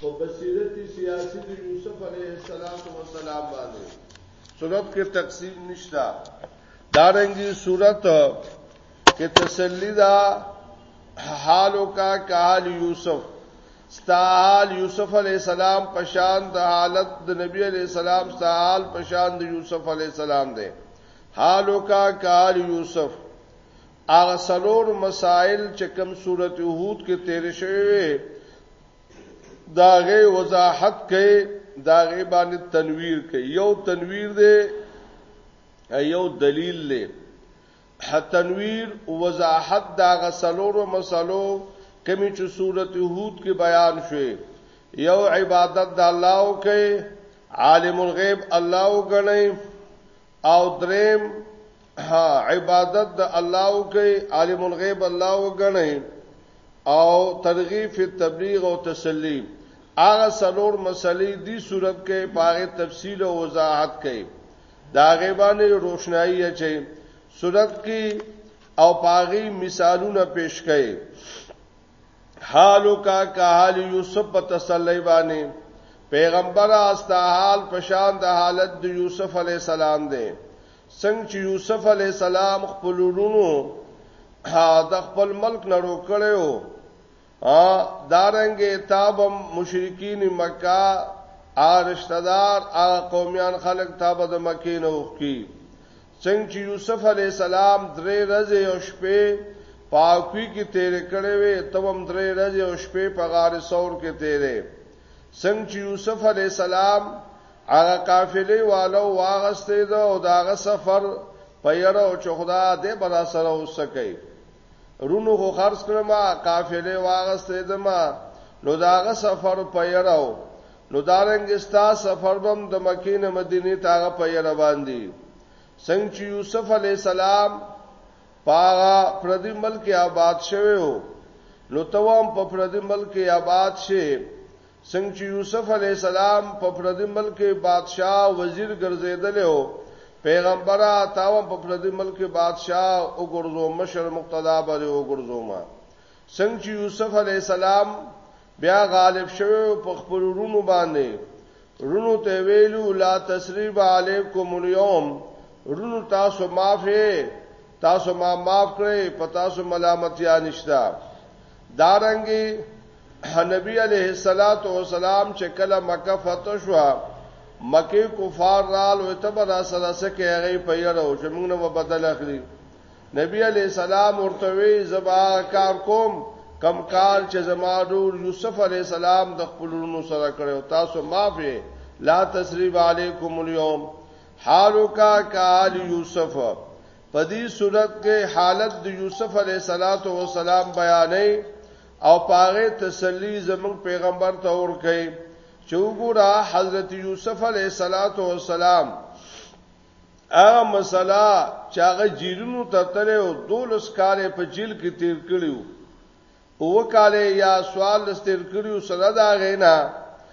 خو بصیرت سیاسی د یوسف علیه السلام باندې صورت کې تقسیم نشتا دارنګي صورت کې تسلی دا حالو کا کال یوسف ستال یوسف علی السلام پشان د حالت د نبی علی السلام ستال پشان د یوسف علی السلام دی حالو کا کال یوسف هغه سلور مسائل چې کوم صورت یهود کې تیر شوی وي داغه وضاحت کوي داغه باندې تنویر کوي یو تنویر دی یو دلیل دی تنویر وضاحت داغه سلور مسلو کمی چې صورت یهود کې بیان شوی یو عبادت د الله او کوي عالم الغیب الله او غني او دریم ها عبادت د الله او کوي عالم الغیب الله وګڼي او ترغیب فی تبلیغ او تسلی هغه سلور مسلې دی صورت کې پاره تفصیل او وضاحت کوي دا غیبانه روشنايي اچي صورت کې او پاغي مثالونه پیش کړي حالو کا کا حال یوسف په تسلی باندې پیغمبر استا حال پشان د حالت د یوسف علی السلام دی څنګه چې یوسف علی السلام خپل ورونو د خپل ملک نړو کړو ا دارنګه تاب مشرکین مکه ا رشتہ دار ا قومیان خلق تاب د مکه نو کی څنګه چې یوسف علیه السلام درې ورځې او شپې پاکوي کې تیر کړي وي ته هم درې ورځې او شپې په غار ثور کې تیرې څنګه چې یوسف علی السلام هغه قافلې والو واغستې ده او داغه سفر په یره او چخدا ده برا سره وسکه رونو خو خرڅ کړم قافله واغستې دما نو داغه سفر پیراو نو دارنګستا سفر بم د مکې نه مدینه تاغه پیر باندې څنګه چې یوسف علی السلام پاغه پردي ملک آباد شوه نو توام په پردي ملک آباد شي څنګه چې یوسف علیه السلام په پردي ملک کې بادشاه وزیر ګرځېدلی و، پیغمبره تا هم په پردي ملک کې بادشاه وګرځوم، مشر مقتدا به دې وګرځوم. څنګه چې یوسف علیه السلام بیا غالب شوی و په خپلو وروڼو باندې، وروڼو ته یې ویلي و، لا تثریب علیکم الیوم، وروڼو تاسو معاف یې، تاسو ما معاف کړئ، په تاسو ملامتیا نشته. دارنګې. نبی علیه الصلاۃ والسلام چې کله مکه فتح شو مکه کفار رال او ته بر سره سکه هغه په یره او چې موږ نه بدل اخلي نبی علیه السلام ورته وی زبا کار کوم کم کار چې زما ډور یوسف علیه السلام د خپل نو سره کړو تاسو معافي لا تسریب علیکم اليوم حالو کا کال یوسف پدی صورت کې حالت د یوسف علیه السلام بیانې او پاغه تسلی زمون پیغمبر ته اور کوي چې وګوره حضرت یوسف علیه صلوات و سلام هغه مسله چې هغه جیلونو ته تلو دولس کال په جیل کې تیر کړیو او کال یا سوال لستر کړیو سره دا غینا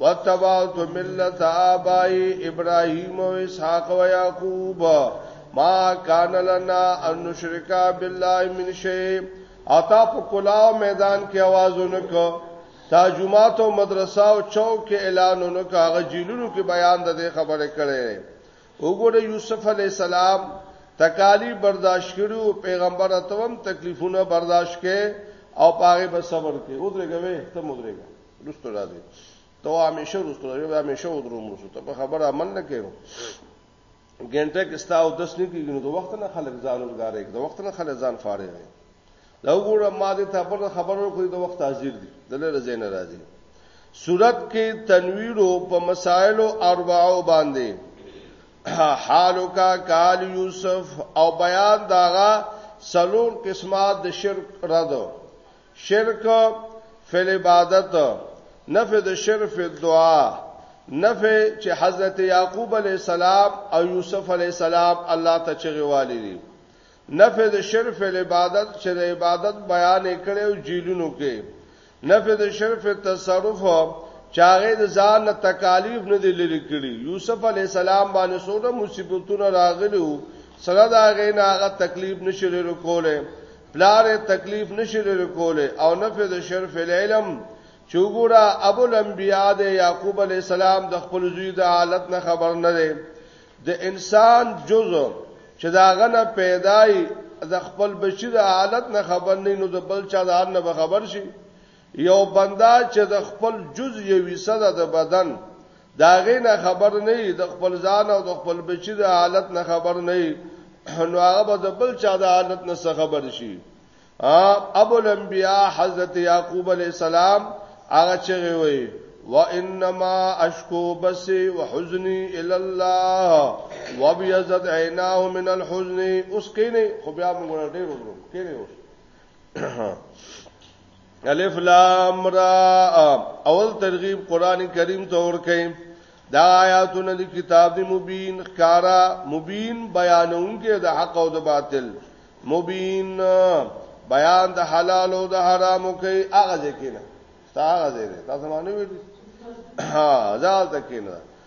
وتبعت ملت آبائی ابراهیم و اسحاق و یعقوب ما کان لنا ان نشرکا بالله من شی او تا په کلاو میدان کې आवाजونه کو تا جمعات او مدرسه او چوک کې اعلانونه کو هغه جیلونو کې بیان د دې خبره کړي وګوره یوسف علی السلام تکالی برداشت کړو پیغمبر اتوم تکلیفونه برداشت کړي او پاره به صبر کړي او درګوي ته مدرګه رستو راځي ته همیشه رستو راځي به همیشه ودروم رستو ته په خبره عمل نه کینو ګنټه کې ستاو د سنې کې نو د وخت نه خلک ځان وګارې د وخت نه خلک ځان فارغ دي دا وګوره ما دې ته پر خبرو کوي د وخت حاضر دي دله رضی نه راځي صورت کې تنویر په مسائل او اربعو باندې حالو کا کال یوسف او بیان داغا سلور قسمات د شرک ردو شرک فی العبادت نفی د شرک فی الدعاء نفی چې حضرت یعقوب علی السلام او یوسف علی السلام الله ته چغې والی دي نفی د شرک فی العبادت چې د عبادت بیان کړي او جیلونو کې نفی د شرک فی التصرف چاغې د ځان له تکالیف نه دي لری کړي یوسف علی السلام باندې سوره مصیبتونه راغلي سره دا غې نه هغه تکلیف نشي لري کوله پلار تکلیف نشي لري کوله او نفذ شرف العلم چوغورا ابو الانبیاء د یعقوب علی السلام د خپل زوی د حالت نه خبر نه دی د انسان جزء چې دا غنه پیدای د خپل بچی د حالت نه خبر نه نو د بل چا د حال نه خبر شي یو بنده چې د خپل جز یو حصہ ده د بدن دا غي نه خبر نه وي د خپل ځان او د خپل بچی د حالت نه خبر نه وي نو هغه به د بل چا د حالت نه څه خبر شي ابو الانبیاء حضرت یعقوب علی السلام هغه چې وی و انما اشکو بسی وحزنی الی الله وبيزت عیناه من الحزن اوس کینه خو بیا موږ ډیر ورو کینه اوس الف لام را اول ترغیب قران کریم ته ور کوي دا آیاتونه د کتاب دی مبین خکارا مبین بیانونکې د حق او د باطل مبین بیان د حلال او د حرام کوي هغه ځکه نه هغه ځکه تاسو باندې ویل ها ځال تکینه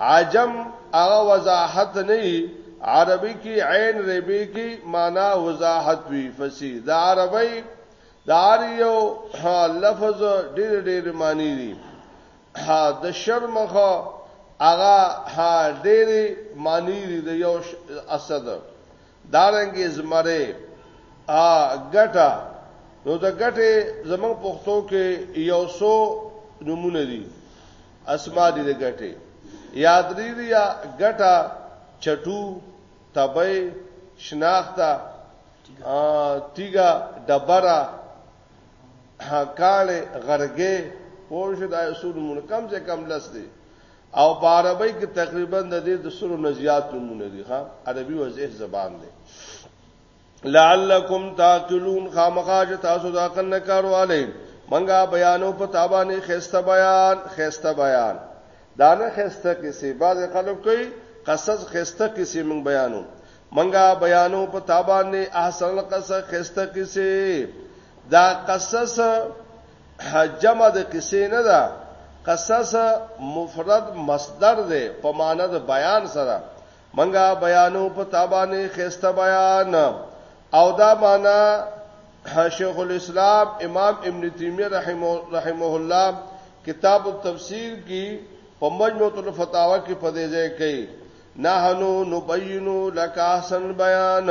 عجم هغه وضاحت نه یی عربی کی عین ریبی کی مانا وضاحت وی فصیح د عربی د هر یو لفظ ډیر ډیر معنی دی د شر مخه هغه ډیر معنی دی د یو اسد دارنګ زمره ا ګټه نو د ګټه زمنګ پښتو کې یو سو نمونه دي اسما دې د ګټې یادریریا ګټه چټو تبې شناخته تیګه دبره کاله غرګې پوه شو دا اصول مون کم سے کم لس دي او په عربی کې تقریبا د دې د سرو نزيات نمونه دي ها عربي وزه زبان دي لعلکم تعقلون خامخاج تاسو دا کنه کارواله منګه بیانو په تابانه خسته بیان خسته بیان دانه خسته کسی بعض خلک کوي قصص خسته کسی من بیانو منګه بیانو په تابانه احسن القصص خسته کسی دا قصص جمع د کسی نه ده قصص مفرد مصدر ده په معنی د بیان سره منګه بیانو په تابانه خسته بیان او دا معنا شیخ الاسلام امام ابن تیمیه رحمه رحمه الله کتاب التفسیر کی په مجموع الفتاوا کې په دې ځای کې نحنو نبینو لک احسن بیان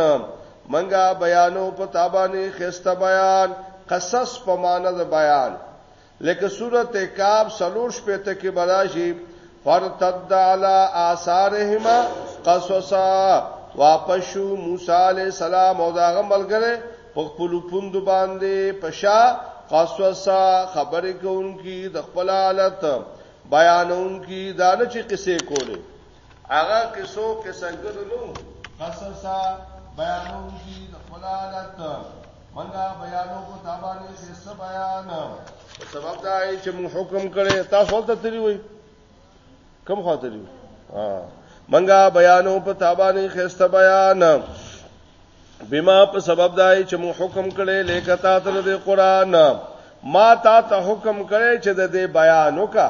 منګه بیانو په تابانه خسته بیان قصص په معنا د بیان لکه سورت کعب سلور شپیته کې براشي فرتد علی آثارهما قصصا واپس شو موسی علی السلام او داغه ملګری په خپل پوند باندې پشا قصصا خبرې کوونکی د خپل حالت بیانونکي دا نه چې قصې کولې هغه قصو قصګر نو قصصا بیانونکي د خپل حالت منګه بیانو کو تابانی کې څه بیان سبب دا ای چې موږ حکم کړي تاسو ته تری وای کم خاطر یو ها منګه بیانو په تابانی کې څه بیان بما په سبب دا ای چې موږ حکم کړي لیکه تاسو د قران ما تا ته حکم کړي چې د دې بیان وکړه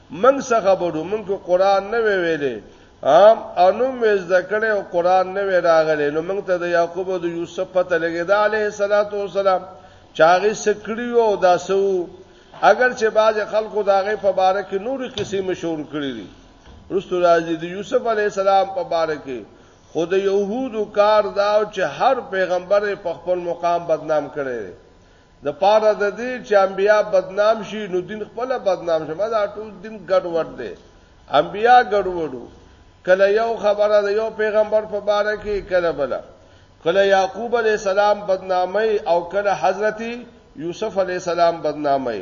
موږ څه خبرو موږ کو قران نه ویلې ام انوم زده کړي او قران نه وی راغلي نو موږ ته د یعقوب او د یوسف پته لګی دا عليه صلوات و سلام چاغي سکړي او داسو اگر چې باز خلکو داغه په باره کې نوري قصې مشهور کړې دي رستو راځي د یوسف علی السلام په باره کې خود يهودو کار دا چې هر پیغمبر په خپل مقام بدنام کړي د پاره د دې چې انبیا بدنام شي نو دین خپل بدنام شي دا ټول دین ګډوډ دی انبیا ګډوډو کله یو خبره د یو پیغمبر په باره کې کله بل کله یعقوب علی السلام بدنامي او کله حضرت یوسف علی السلام بدنامي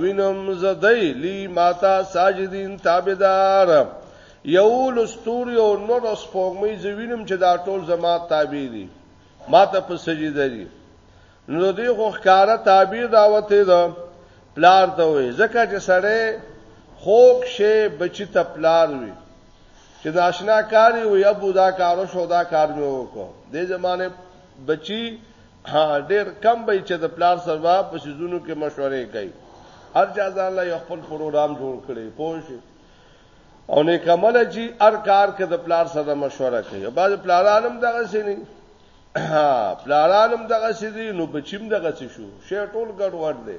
وینم زدی لی ماتا ساجدین تابعدار یو لستوري او نور سپوږمۍ زوینم چې دا ټول زما تابع دي ماته په سجده دي نو دې خو ښکارا تابع دا وته ده پلار ته وي ځکه چې سړی خوک شي بچی ته پلار وي چې ناشنا کاری وي ابو دا کارو شو دا کار مې وکړو دې زمانه بچی ها ډیر کم به چې د پلار سره په سيزونو کې مشورې کوي هر چا ځان له یو خپل پروګرام جوړ کړي پوه شي او نه کمل چې هر کار کې د پلار سره مشوره کوي بعض پلارانم دغه سي نه پلارانم دغه سي دي نو بچیم دغه سي شو شی ټول ګډ وډ دي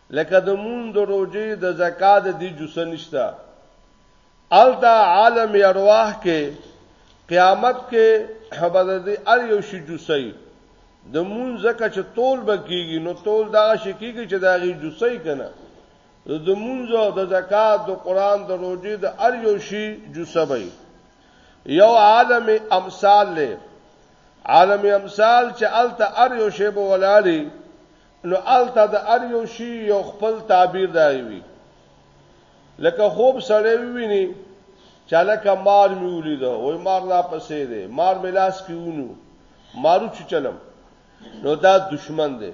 لکه د مون د روجې د زکات د دې جوسه نشته الدا عالم ارواح کې قیامت کې حبد دې ار یو شي جوسي د مون زکه چې تول بکیږي نو تول دا شي کیږي چې دا غي جوسي کنه د مونږه د زکات د قران د روزي د ار یو شی جوسبي یو عالم امثال له عالم امثال چې الته ار یو شی به ولالي نو هلته د هر یو شي یو خپل تعبیر د هغې وي. لکه خوب سړی وویني چې هلکه مار مې ولیده، وایي مار را پسې دی، مار مې لاس کې ونیو، مار وچیچلم، نو دا دښمن دی.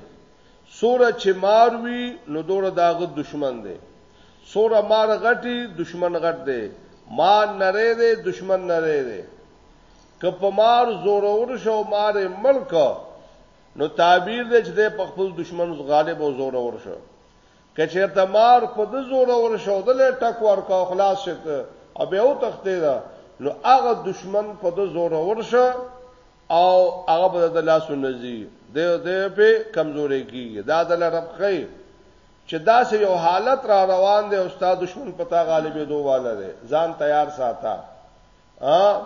څومره چې مار وي، نو دومره د هغه دښمن دی. څومره مار غټ وي، دښمن غټ دی، مار نری دی، دښمن نری دی. که په مار زورور شو او مار یې مړ کړ، نو تعبیر دی چې د په خپل دشمن غالب او زور اور شو کچیر ته مار په د زور اور شو د لې ټک ورکا خلاص شت او به او تختې دا نو هغه دشمن په د زور اور شو او هغه به د لاس نزي د دې په کمزوري کیږي دا د رب خې چې دا سه یو حالت را روان دی او استاد دشمن پتا غالبې دوه والا دی ځان تیار ساته ا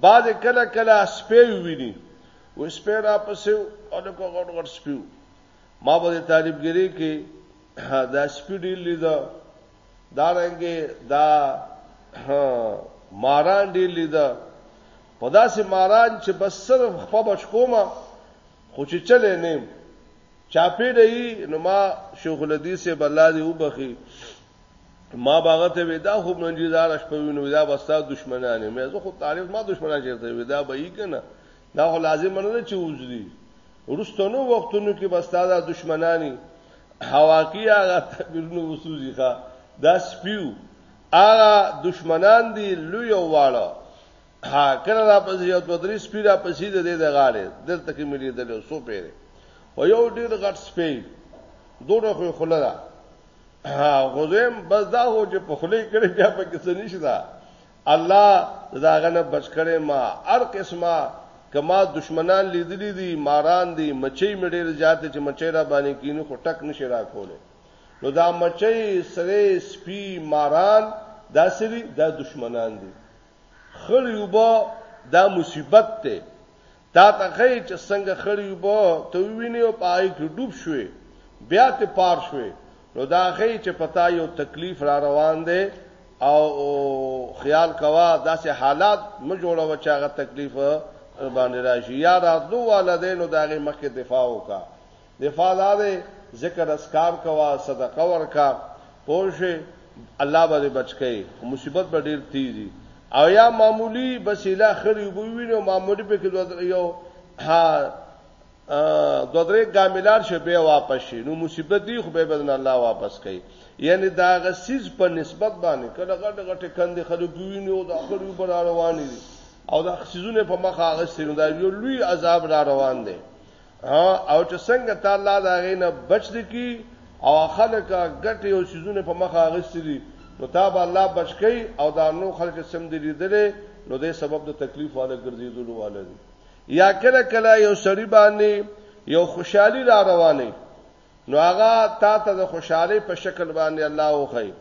باز کله کله سپي ویني و سپي را پسې او د کوغړ غړ سپي ما به طالبګری کې دا سپي ډیر لیدا دا رنګه دا ماران ډیر لیدا په داسې ماران چې بس صرف خپل بچکوما خو چې چلې نه چاپې دی نو ما شیخ الحدیث بلادي وبخي ما باغه ته ودا خو منجیدار شپه وینو دا بستا دشمنان مې زه خو طالب ما دشمنان چیرته ودا به یې کنه دا خو لازم نه چې وځري ورستونو وختونو کې بستا دا دشمنانی حواکی هغه تبرنو وسوځي ښا دا سپیو هغه دشمنان دي لوی واړه ها کله را پسې یو دوه درې سپی را پسې د دې د غاړې دلته کې ملي دلې سو پیره او یو ډیر غټ سپی دوه خو خلره ها غوزم بس دا هو چې په خلی کړي بیا په کې څه نشته الله داغه نه بچ کړي ما هر قسمه کما دشمنان لیدلی دي ماران دي مچي مډیر زیات چې مچي را باندې کینو خو ټک نشي را کوله نو دا مچي سره سپي ماران دا سری دا دشمنان دي خړ یوبا دا مصیبت ته تا ته ښیې چې څنګه خړې اوبه ته ووینې او په هغې کې ډوب شوې، بیا ترې پار شوې، نو دا ښیې چې په تا یو تکلیف را روان دی او خیال کوه داسې حالات مه جوړوه چې هغه تکلیف درباندې راشي، یا راتلو والا دی نو د هغې مخکې دفاع وکړه. دفاع دا دی ذکر اسکار کوا صدقه ورکا پوشه الله باندې بچکی خو مصیبت به ډیر تیزی او یا معمولی بسیله خری وبوینو معمولی په کې یو ها دو درې ګاملار شي به واپس شي نو مصیبت دی خو به بدن الله واپس کوي یعنی دا غسیز په نسبت باندې کله غټ غټ کندې خلک ویني او د اخر یو بر روان دي او دا خسیزونه په مخه غسیزونه دا یو لوی عذاب را روان دي او چې څنګه ته الله دا غي نه بچ دي کی او خلک ګټي او سيزونه په مخه غستې دي نو تا به الله بچ کی او دا نو خلک سم دي لیدلې نو دې سبب د تکلیف والا ګرځیدلو والا دي یا کله کله یو سړی باندې یو خوشحالي را روانه نو هغه تا ته د خوشحالي په شکل باندې الله وخی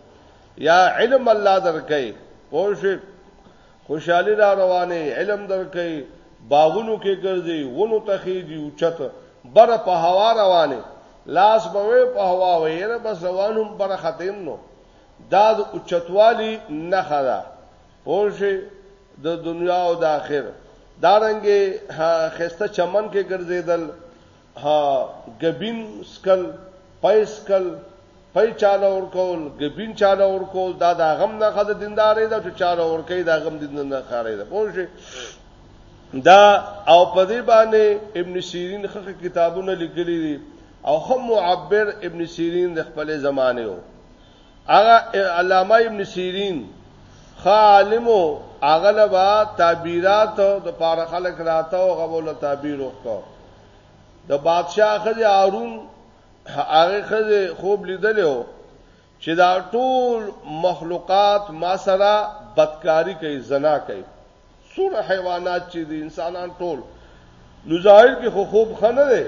یا علم الله درکې پوه شو خوشحالي را روانه علم درکې باغونو کې ګرځي ونو ته خېږي او چت بر په هوا روانه لاس به په هوا ویره بس روانم بر ختم نو دا د اوچتوالي نه خره پوه شو د دنیا او د آخرت دارنګې خسته چمن کې ګرځیدل ها ګبین سکل پای سکل پای چاله ور کول ګبین چاله ور کول دا دا غم نه خد دیندارې دا چې چاله ور کوي دا غم دین نه خارې دا پوه شي دا او په دې باندې ابن سیرین خخ کتابونه لیکلي دي او هم معبر ابن سیرین د خپل زمانه وو هغه علامه ابن سیرین خالمو اغلبا تعبیرات د پاره خلق راته او غوول تعبیر وکړو د بادشاہ خزه هارون هغه خزه خوب لیدلو چې دا ټول مخلوقات ما سره بدکاری کوي زنا کوي سور حیوانات چې دي انسانان ټول نو ظاهر کې خو خوب خنه دی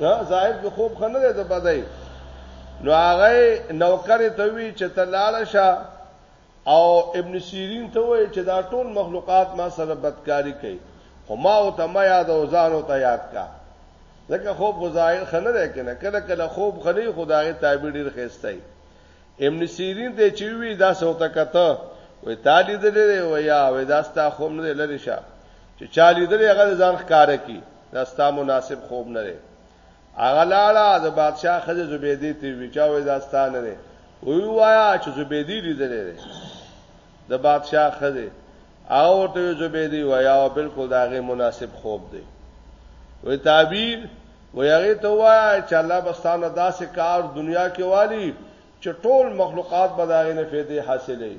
ظاهر کې خوب خنه دی ته بدای نو هغه نوکر ته وی چې تلاله شه او ابن سیرین ته وایي چې دا ټول مخلوقات ما سره بدکاری کوي خو ما او ته ما یاد او ځان او ته یاد کا ځکه خوب خو ظاهر خنه ده کنه کله کله خوب خنه خدای تعبیر ډیر خېستای ابن سیرین ته چې وی دا سوته کته وې تالی دلې و یا وې دا ستا خوب نه لری شه چې چالی دلې هغه ځان ښکار کی دا ستا مناسب خوب نه لري هغه لاړه د بادشاہ خزه زبیدی ته وچاوې داستانه نه وی وایا چې زبیدی لیدلې ده د بادشاہ خزه او ته زبیدی وایا او بالکل داغه مناسب خوب دی وی تعبیر وی هغه ته وایا چې الله بستانه داسې کار دنیا کې والی چې ټول مخلوقات به داغه نه فائدې حاصلې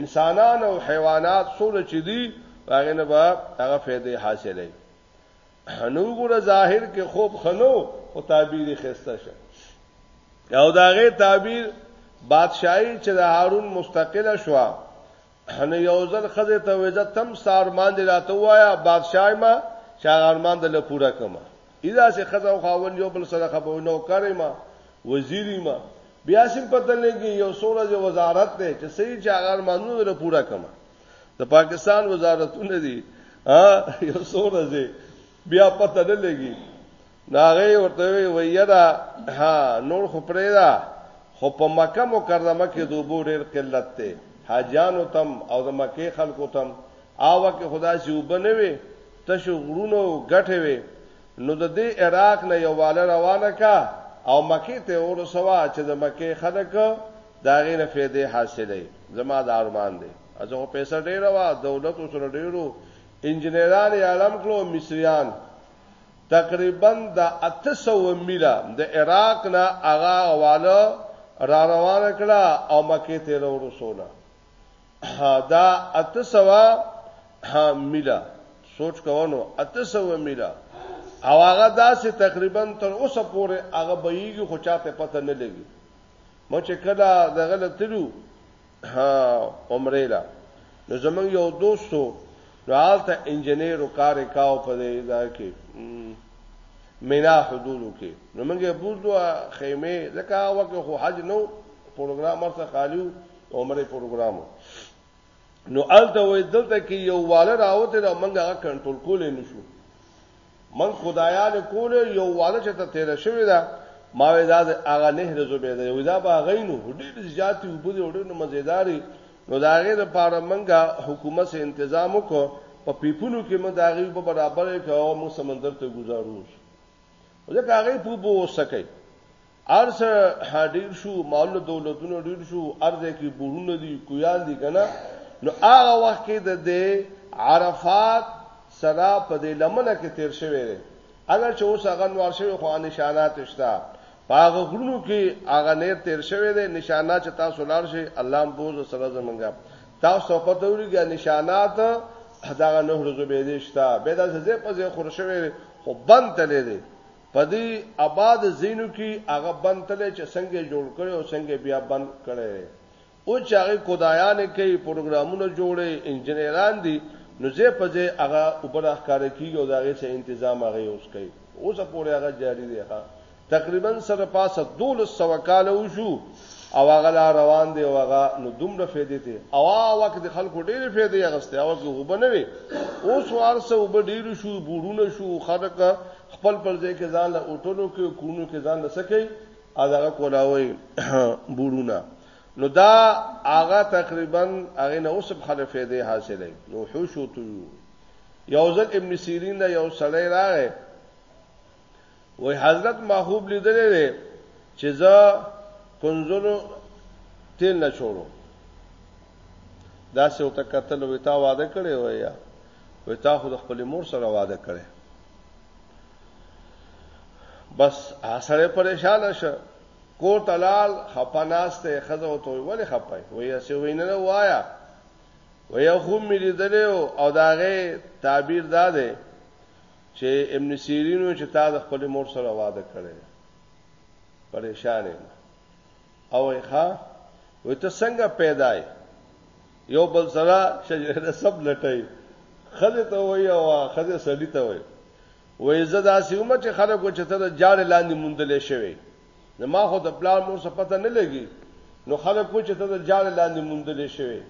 انسانان او حیوانات څول چې دي هغه نه به هغه فائدې حاصلې نو ګوره ظاهر کې خوب خنو او تعبیر خسته شه او داغه تعبیر بادشاہي چې د هارون مستقله شو ان یو ځل خزه ته وځه تم سارمان دی راته وایا بادشاہ ما شاغرمان د لپوره کما اذا سه خزه او خاون یو بل سره خبرو نو کړی ما وزیری ما بیا سم پته لګي یو سوره جو وزارت ته چې سې چې هغه مانو له پورا کما د پاکستان وزارتونه دي ها یو څو ورځې بیا پته نه لګي ناغه ورته وی ویرا ها نور خو پرې دا خو په مکه مکرمه کې دوبو ډېر قلت ته حاجانو تم او د مکه خلکو تم آوا کې خدا سي وبنوي تشو غرونو غټه وي نو د دې عراق نه یو واله روانه کا او مکه ته ورسوا چې د مکه خلک دا غي نه فائدې حاصلې زما د ارمان دی ازو پیسې ډیره وا دولت سره ډیرو انجنیران عالم کلو مصریان تقریبا د 800 میله د عراق نه هغه حواله را روان کړه او مکه ته ورسوله دا 800 میله سوچ کوونو 800 میله او هغه داسې تقریبا تر اوسه پورې هغه بېږي خو چاته پته نه لګي مو چې کله دغه لتلو ها عمره لا نو زمون یو دوستو نو حالته انجنیر او کار کاو په دې ځای کې مینا حدودو کې نو موږ بوزو خیمه ځکه وخت خو حج نو پروګرام سره خالیو عمره پروګرامو نو الته وې دلته کې یو واله راوته دا منګه هغه کنټرول کولې نشو من خدایان کول یو واله چې ته تیر شوی دا ما وې دا هغه نه رزو به دا یو دا به غینو ډېر زیات وبو دې ډېر مزیداری نو دا غې د پاره منګه حکومت سه تنظیم وکړو په پیپونو کې موږ دا غي په برابر کې او موږ سمندر ته گزارو ځکه هغه په بو وسکه هر څه ډیر شو مال دولتونه ډیر شو ارزه کې بورونه دي کویان دي کنه نو هغه وخت کې د دې عرفات سره په دې لمنه کې تیر شوی دی اگر چې اوس هغه نور شوی خو نشانات شته پاغه غرونو کې هغه نه تیر شوی دی نشانات چې تاسو لار شي الله بوز سره زمونږه تاسو په پته ورګه نشانات دا نه ورځو به دې شته به دا ځې په ځې خورشوي خو بند تلې دي په دې اباد ځینو کې هغه بند تللی چې څنګه یې جوړ کړی او څنګه یې بیا بند کړی دی. اوس چې هغوی کودایانې کوي، پروګرامونه جوړوي، انجنیران دي، نو ځای په ځای هغه اوبه راښکاره کېږي او د هغې څه انتظام هغوی اوس کوي. اوسه پورې هغه جاري دی. ښه تقریباً څه د پاسه دولس سوه کاله وشو او هغه لا روان دی او هغه نو دومره فایدې ته او هغه وخت د خلکو ډېرې فایدې اخیستې. هغه وخت اوبه نه وې، اوس خو هر څه اوبه ډېرې شوې، بورونه شو، خلک خپل پر ځای کې ځان له اوټلو کې کونو کې ځان له سکه ا دغه کولاوي بورونه نو دا هغه تقریبا هغه نه اوس په خله فائدې حاصلې نو حوش او طيور یو ځل ابن سیرین دا یو سړی راغی وای حضرت محبوب لیدلې ده چې زه کنزلو تیل نه شوړو دا څه وته قتل وتا واده کړي وای یا وتا خو خپل مور سره واده کړي بس اسره پریشان شه کور تلال خپناسته خزو ته ولی خپای وای اسه وینره وایا وای خو مې لیدل او داغه تعبیر داده دا چې ابن سیرینو چې تا د خپل مور سره واده کړی پریشان یم او وای ښا وای ته څنګه پیدا یې یو بل سره شجره سب لټای خزه ته وای او خزه سړی ته وای وای زه داسې ومه چې خلکو چې ته د جاړ لاندې مونډلې شوی نو ما خو د پلان مور څه پته نه لګي نو خلکو چې ته د جاړ لاندې مونډلې شوی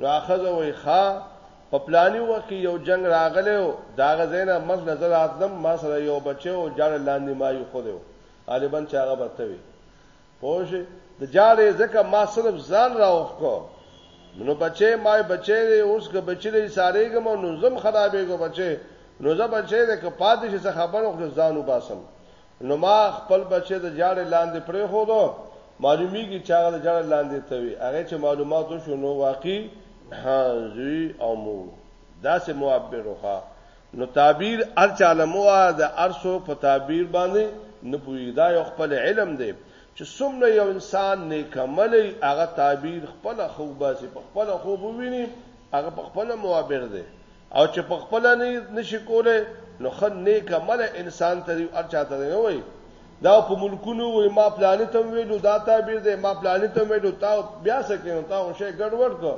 نو اخزه وای ښا په پلاني وخت کې یو جنگ راغلی او دا غزینه مس نظر اتلم ما سره یو بچو جاړ لاندې ما یو خو غالبا چې هغه به ته وي پوه شي د جاړې ځکه ما صرف ځان راوښکو نو بچې ما بچې دی اوس که بچې دی سارېږم نو زم خرابېږو بچې نو زه بچې دی که پاتې شي څه خبرو خو ځان وباسم نو ما خپل بچې د جاړې لاندې پرې خو دو معلومیږي چې هغه د جاړې لاندې ته وي هغه چې معلوماتو شو نو واقعي ها زوی او مو دا سه معبر وخا نو تعبیر هر چاله مو د ارسو په تعبیر باندې نه پوي دا یو خپل علم دی چې څومره یو انسان نیکملې هغه تعبیر خپل خو باسي په خپل خو وویني هغه په خپل معبر دی او چې په خپل نه نشي کوله نو خن نیکمل انسان ته دی ارچا ته نه وای دا په ملکونو وای ما پلانې ته ویلو دا تعبیر دی ما پلانې ته ویلو تا بیا سکه تا او شی ګډوډ کو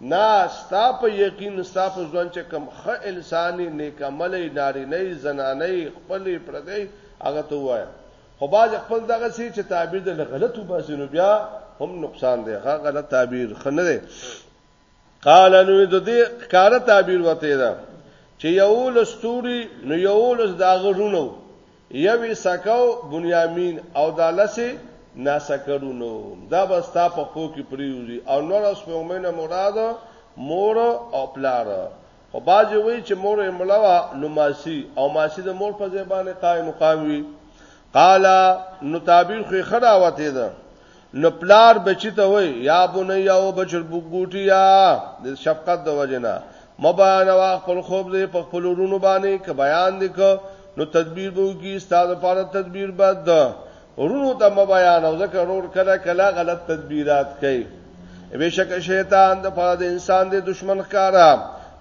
نه ستا په یقین ستا په ځوان چې کم خه انسان یې نیک عمل یې نارینه یې زنانه یې خپل یې پردی هغه ته وایه خو باز خپل دغه سي چې تعبیر د غلط وباسي نو بیا هم نقصان دی هغه غلط تعبیر خنه دی قال نو د دې کار تعبیر وته ده چې یو لستوري نو یو لس داغه رونو یو یې سکه و، بنیامین، او دا لس یې ناسکرونه وو. دا به ستا په پښو کې پرېوځي او نور او سپوږمۍ نه مراد مور او پلار. خو بعضې وایي چې مور یې مړه وه نو ماسي او ماسي د مور په ځای باندې قایم مقام وي. قال نو تعبیر خو یې ښه راوتېده. نو پلار بچی ته وای یا بنیا او بچر بوګوټیا د شفقت د وجنه مبان وا خپل خوب دې په خپل ورونو باندې ک بیان دې ک نو تدبیر بو کی استاد لپاره تدبیر بد ده ورونو ته م بیان او ځکه ورور کله کله غلط تدبیرات کوي بشک شیطان د پاره د انسان د دشمن ښکارا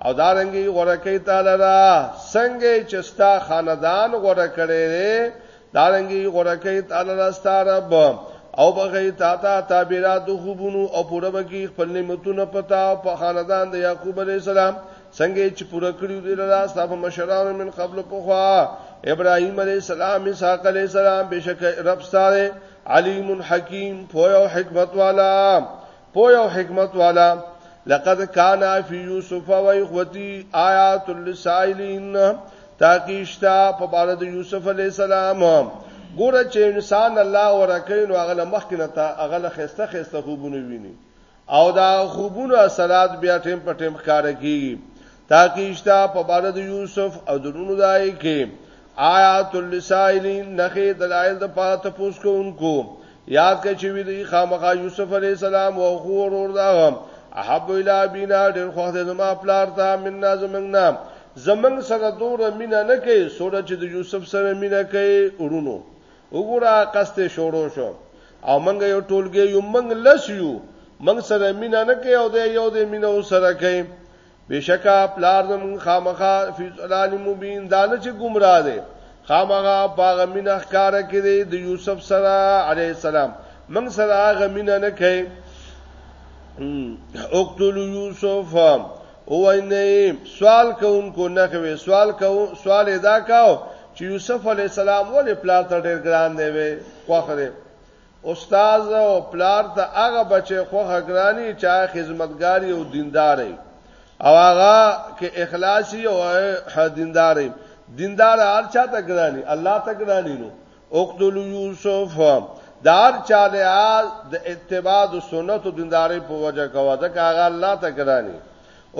او دارنګي غره کوي تعالی را څنګه چې ستا خاندان غره کړي دارنګي غوړه کوي تعالی راستارب او بغي تا ته تعبیرات خوبونو او پوره بکی خپل نعمتونه پتا او په خاندان د یعقوب علی السلام څنګه چې پوره کړیو دی لرا صاحب مشران من قبل پوخا ابراهیم علی السلام اسحاق علی السلام بشک رب ستاره علیم حکیم پویا او حکمت والا پوی او حکمت والا لقد کان فی یوسف و اخوتی آیات للسائلین تاکیشتا په بار د یوسف علی السلام ګوره چې انسان الله ورکه نو هغه مخ کې نه تا هغه خسته خسته خوبونه ویني او دا خوبونه اثرات بیا ټیم په ټیم ښکار کیږي تاکیشتا په بار د یوسف او درونو دای کې آیات للسائلین نخې دلایل د پاره تپوس کوونکو یاد کړئ چې وی دی خامخا یوسف علی السلام او خو ورور دا احب الی بینا ډېر خو د زما پلار ته مننا زمنګنا زمنګ سره دوره مینا نه کوي سره چې د یوسف سره مینا کوي ورونو وګوره قصد شروع شو او منګ یو ټولګي یو منګ لس یو منګ سره مینا نه کوي او د یو د مینا سره کوي بشکا پلار زمون خامخا فی ظلال مبین دانه چې گمراه دی خامخا پاغه مين اخکار کې دی د یوسف سره علی السلام من سره هغه مين نه کوي اقتل یوسف او نه سوال کوونکو نه کوي سوال کو سوال ادا کاو چې یوسف علی السلام ولې پلار ته ډېر ګران دی وي خوخره استاد او پلار ته هغه بچي خوخه ګراني چا خدمتګاری او دینداري او هغه کې اخلاصي او دینداري دیندار هر چا ته ګراني الله ته ګراني نو اقتل یوسف دار چا له د اتباع د سنت او دینداري په وجه کوا ځکه هغه الله ته ګراني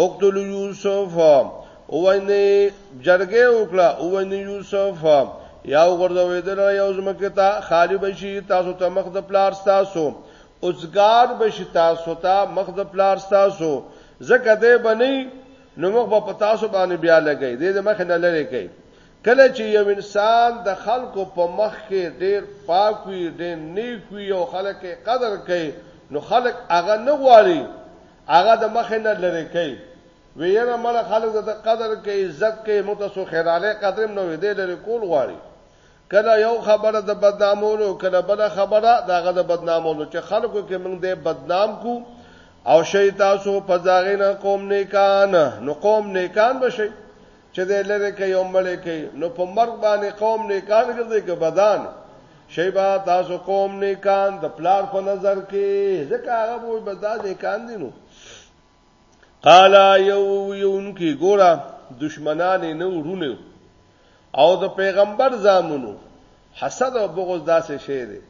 اقتل یوسف اوینه جرګه وکړه اوینه یوسف یا غردوی دل یو زمکه تا خالی بشی تاسو ته مخ د پلار تاسو اوسګار بشی تاسو ته مخ د پلار تاسو زکه دې بنی نو مخ په تاسو باندې بیا لګی دې مخ نه لری کوي کله چې یو انسان د خلکو په مخ کې ډیر پاک وي ډیر نیک وي او خلک قدر کوي نو خلک هغه نه غواړي هغه د مخ نه لری کوي ویره مړ خلک د قدر کې عزت کې متسو خیراله قدر نو دې لري کول غواړي کله یو خبره د بدنامولو کله بل خبره دغه د بدنامولو چې خلکو کې موږ دې بدنام کو او شي تاسو په ځاغې نه قوم نیکان نو قوم نیکان بشي چې دی لرې کوي او مړې کوي نو په مرګ باندې قوم نیکان ګرځي که بدان شي با تاسو قوم نیکان د پلار په نظر کې ځکه هغه وو بدا نیکان دي نو قال یو یون کی ګورا دشمنان نه ورونه او د پیغمبر زامنو حسد او بغض داسې شی دی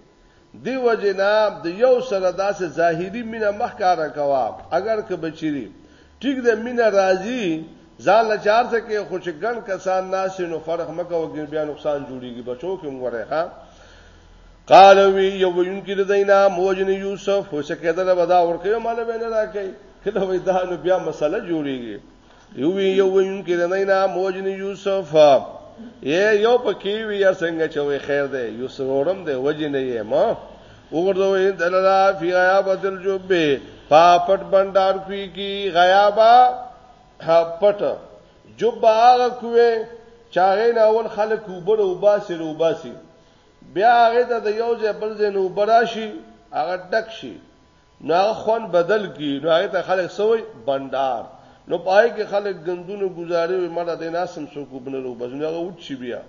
دې وجې نه د یو سره داسې ظاهري مینه مه ښکاره کوه، اګر که به چېري ټیک ده مینه راځي ځان له چار ته کې خو چې ګڼ کسان ناست وي نو فرق مه کوه ګنې بیا نقصان جوړېږي بچو کې هم ګورئ ښه قال وی یو وینکی د دینا موجن یوسف هو څه کېدل به دا ورکه مال به نه راکې کله وې دا نو بیا مسله جوړیږي یو وی یو وین کې نه نه موجن یوسف یې یو پکې وی یا څنګه چې وی خیر دی یوسف ورم دی وجه نه یې ما وګورځوي دللا فی غیابت الجب پاپټ بندار کوي کی غیابا پټ جب هغه کوي چاغې نه اول خلک وبر او باسي او باسي بیا هغه ته د یو ځای بل ځای نو براشي هغه ډک شي نو هغه خوند بدل کی نو هغه ته خلک سوی بندار نو پای کې خلک غندونه گزاري وي مړه دې ناسم سو کو بنه لو بزنه هغه وټ شي بیا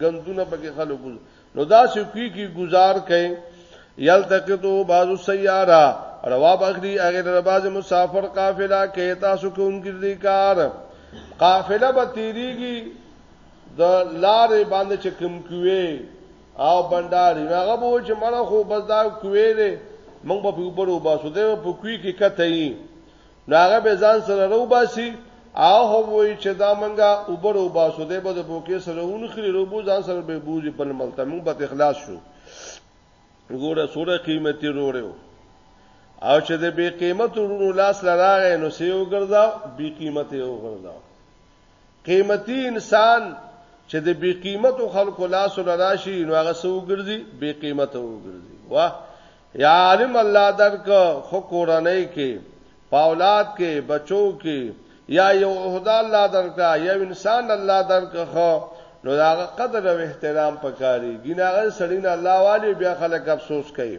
غندونه پکې خلک ګز نو دا سې کوي کی گزار کئ یلتقطو بعض السیاره روا بخری هغه د بعض مسافر قافله کې تاسو کوم کړی کار قافله به تیریږي د لارې باندې چې کوم کوي او بنداري هغه بو چې مړه خو بس دا کوې دې موږ په اوپر وباسو دې په کوی کې کته یې ناغه به ځان سره رو باسي او هم وی چې دا منګه اوپر وباسو دې به د بوکې سره ونخري رو بو ځان سره به بوزي په ملته موږ به اخلاص شو ګوره سوره قیمتي روړو او چې د بی قیمت ورونو لاس لراغې نو سیو ګرځاو بی قیمت یې وګرځاو قیمتي انسان چې د بی قیمتو خلکو لاس له راشي نو هغه سو ګرځي بی قیمته وګرځي واه یا عالم الله درک خو کورنۍ کې پاولاد کې بچو کې یا یو عہده الله درک یا انسان الله درک خو نو داغه قدر او احترام پکاري ګیناغه سړی نه الله والی بیا خلک افسوس کوي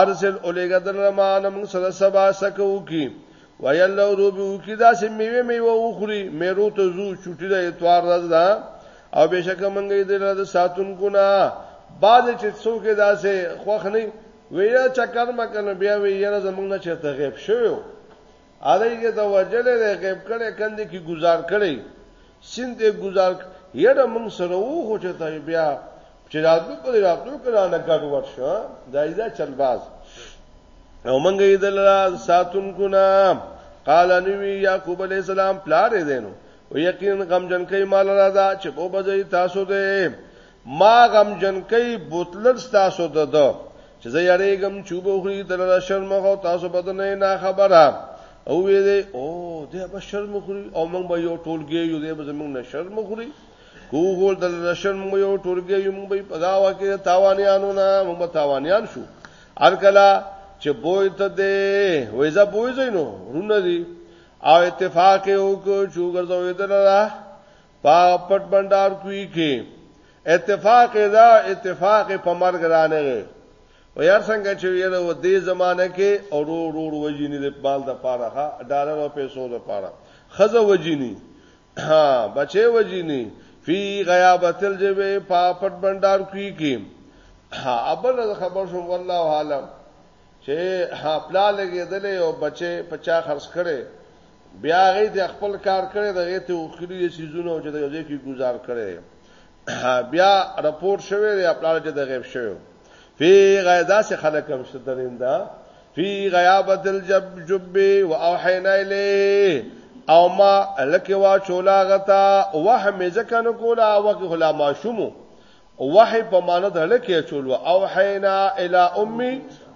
ارسل اولیګا دلر ما نه موږ سره سبا سکو کی ویل لو روبو کی دا سه میوه میوه وخوري میرو ته زو چټی د اتوار راز دا او بشک منګې د لاد ساتون کو نه بعد چې څوک دا سه خوخ نه ویل چکر مکنه بیا ویل زمونږ نه چرته غیب شوو اره یې د وژلی دی غیب کړی کندې کې ګزار کړی سیند یې ګزار یره موږ سره وو خو چې ته بیا چې راتلو کړی راتلو کړه نه ګډ وډ شو دا یې دا چلباز او موږ یې دلرا ساتون کو نه قال نبی یعقوب علی السلام پلار دینو او یقینا غمجن کوي مال را دا چې په بځای تاسو دې ما غمجن کئ بوتلل ستاسو د ده چې زه یریږم چې وبه وخوري دلته شرمښ او تاسو به د نه نه خبره او وی دی او دی به شرم خوري او موږ به یو ټولګي یو دی به زموږ نه شرم خوري کو هول د رشن موږ یو ټولګي یو موږ په دا واکه تاوانیانو نه موږ تاوانیان شو ارکلا چې بوې ته دی وېزه بوې زینو رونه دی او اتفاق یو کو چوغرځوې دلته په پټ بندار کوي کې اتفاق دا اتفاق په مرګ رانه غي و یار څنګه چې یره و دې زمانہ کې اورو ورو وجینی د بال د پاره ها ډالر او پیسو د پاره خزه وجینی ها بچي وجینی فی غیابت الجب په پټ بندار کوي کې ها ابل خبر شو والله عالم چې پلا لګېدلې او بچې په چا خرڅ کړي بیا هغه د خپل کار کړي دغه ته وخلي سيزونه چې د یو ځای کې گزار کړي بیا رپورت شوی دی خپل چې د غیب شوی فی غیدا سے خلق هم ستریندا فی غیابت الجب جب و اوحینا الیه او ما لکه وا چولا غتا وه مې ځکه نو کولا وکه هلا ما شومو وحی په معنی د هلکه اچول و اوحینا الی ام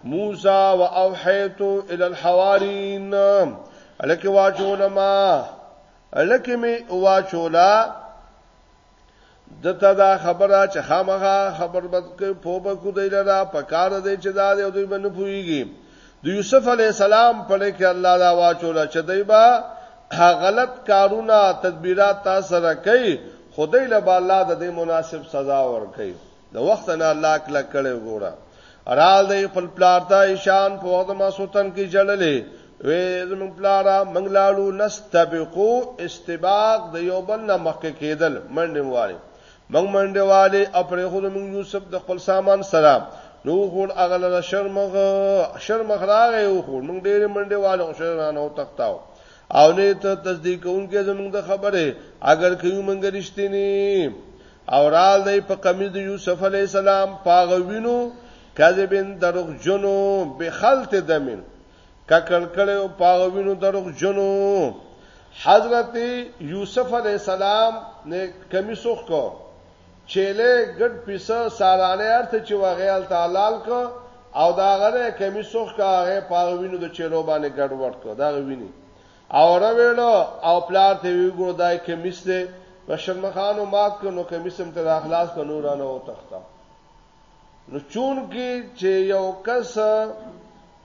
موسی و اوحیت الی الحوارین الکه واچول ما الکه می واچولا دته دا خبره چې خامخا خبر بد په بکو دی لرا په کار دی چې دا دی دوی باندې پویږي د یوسف علیه السلام په لکه الله دا واچوله چې دی به غلط کارونه تدبیرات تاسو سره کوي خدای له الله د دې مناسب سزا ورکړي د وخت نه الله کله کړي وګوره ارال دی خپل پلارتا ایشان په وخت ما سوتن کې جړلې وې زمون پلارا منګلالو نستبقو استباق د یو بل نه مخکې کېدل منډه واره موږ منډه والي او پرېښود موږ یوسف د خپل سامان سره نو خور هغه لره شرمغ شرمخ راغی او خور موږ ډېر منډه والي او شرانه او تختاو او نه ته تصدیق کوونکې زموږ د خبره اگر که یو منګ رښتینی او رال دی په قمیض د یوسف علی السلام پاغوینو کذبن دروغ جنو بخلت دمن ککړ کړي او پاغه وینو دروغ جنو حضرت یوسف علی السلام نه کمی سوخ کو چيله ګډ پیسه سالانه ارته چې وغیال تعالی کو او دا غره کمی سوخ کا هغه پاغه وینو د چيلو باندې ګډ وډ کو دا ویني او را ویلو او پلار ته ویګو دای کمیس دی بشر مخانو مات کو نو کمیسم ته اخلاص کو نورانه او تخته نو چون کې چې یو کس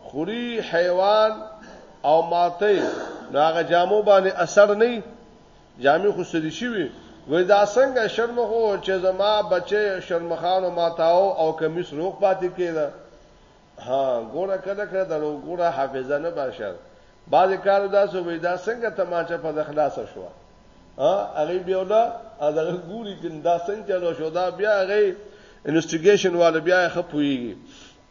خوري حیوان او ماته نو هغه جامو باندې اثر نه جامې خو سری شي وي وې دا څنګه شرم خو چې زما بچي شرمخانو ماتاو او کمیس روغ پاتې کېده ها ګوره کله کله درو ګوره حافظه نه بشر بعض کارو دا سو وې دا څنګه تماچه په خلاص شو ها هغه بیولا هغه ګوري چې دا څنګه چلو شو دا بیا هغه انویسټیګیشن والے بیا خپويږي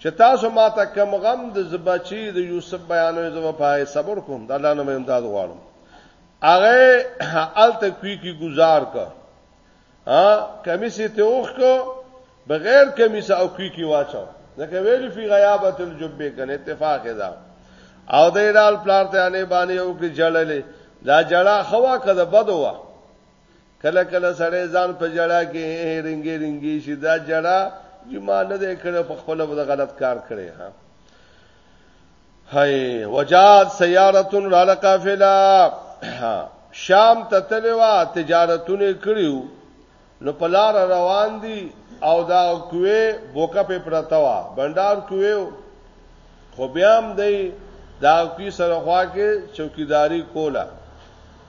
چې تاسو ماته کم غم د زبچی د یوسف بیانوي زو پای صبر کوم د الله نه امداد غواړم هغه ال تکوی کی گزار کا ها کمیسی ته اوخ کو بغیر کمیسه او کوي کی واچو ځکه ویل فی غیابت الجبه کنه اتفاق ده او د ایرال پلار ته انې باندې یو کې جړلې دا جړه خوا کده بدوا کله کله سړی ځان په جړا کې رنګي رنګي شي دا جړا چې ما نه ده کړې په خپل د غلط کار کړې ها هاي وجاد سياره را لقافله شام ته تلوا تجارتونه کړیو نو پلار روان دي او دا کوې بوکا په پرتاوا بندر کوې خو بیا هم دی دا کوي سره خوا کې چوکیداری کوله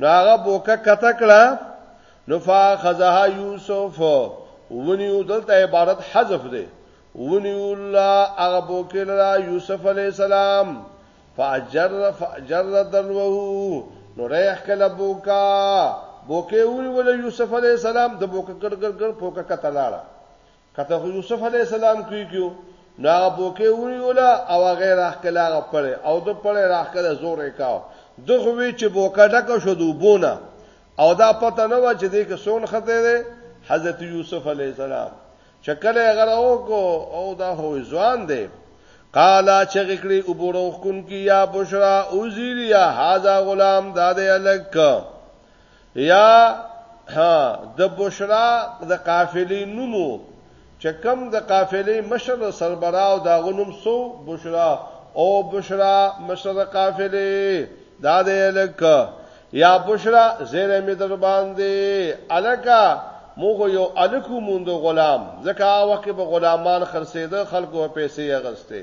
نو هغه بوکه کته کړه نو فاخذها یوسف ونیو دلته عبارت حذف دی ونیو الله هغه بوکه لرا یوسف علی السلام فجر فجر دلوه نو ریح کله بوکا بوکه ونیول یوسف علی السلام د بوکه ګړګړ ګړ پوکه کته لاړه کته خو یوسف علی السلام کیږي نو هغه بوکه ونیولا او هغه راخکله هغه پړې او د پړې راخکله زور یې کاو دغه وی چې بوکه ډک شو دوبونه او دا پته نه و چې دې کې سون خطه ده حضرت یوسف علی السلام چې کله هغه راو کو او دا هو ځوان دی قالا چې کړي او بوروخ کن کی یا بشرا او زیریا هاذا غلام داده الک یا ها د بشرا د قافلې نومو چې کم د قافلې مشر سربرا او دا غنوم سو بشرا او بشرا مشر قافلې دا دې الک یا بشرا زیر می در باندې الکا موږ یو الکو موند غلام ځکه هغه وخت به غلامان خرڅېده خلکو پیسې اغسته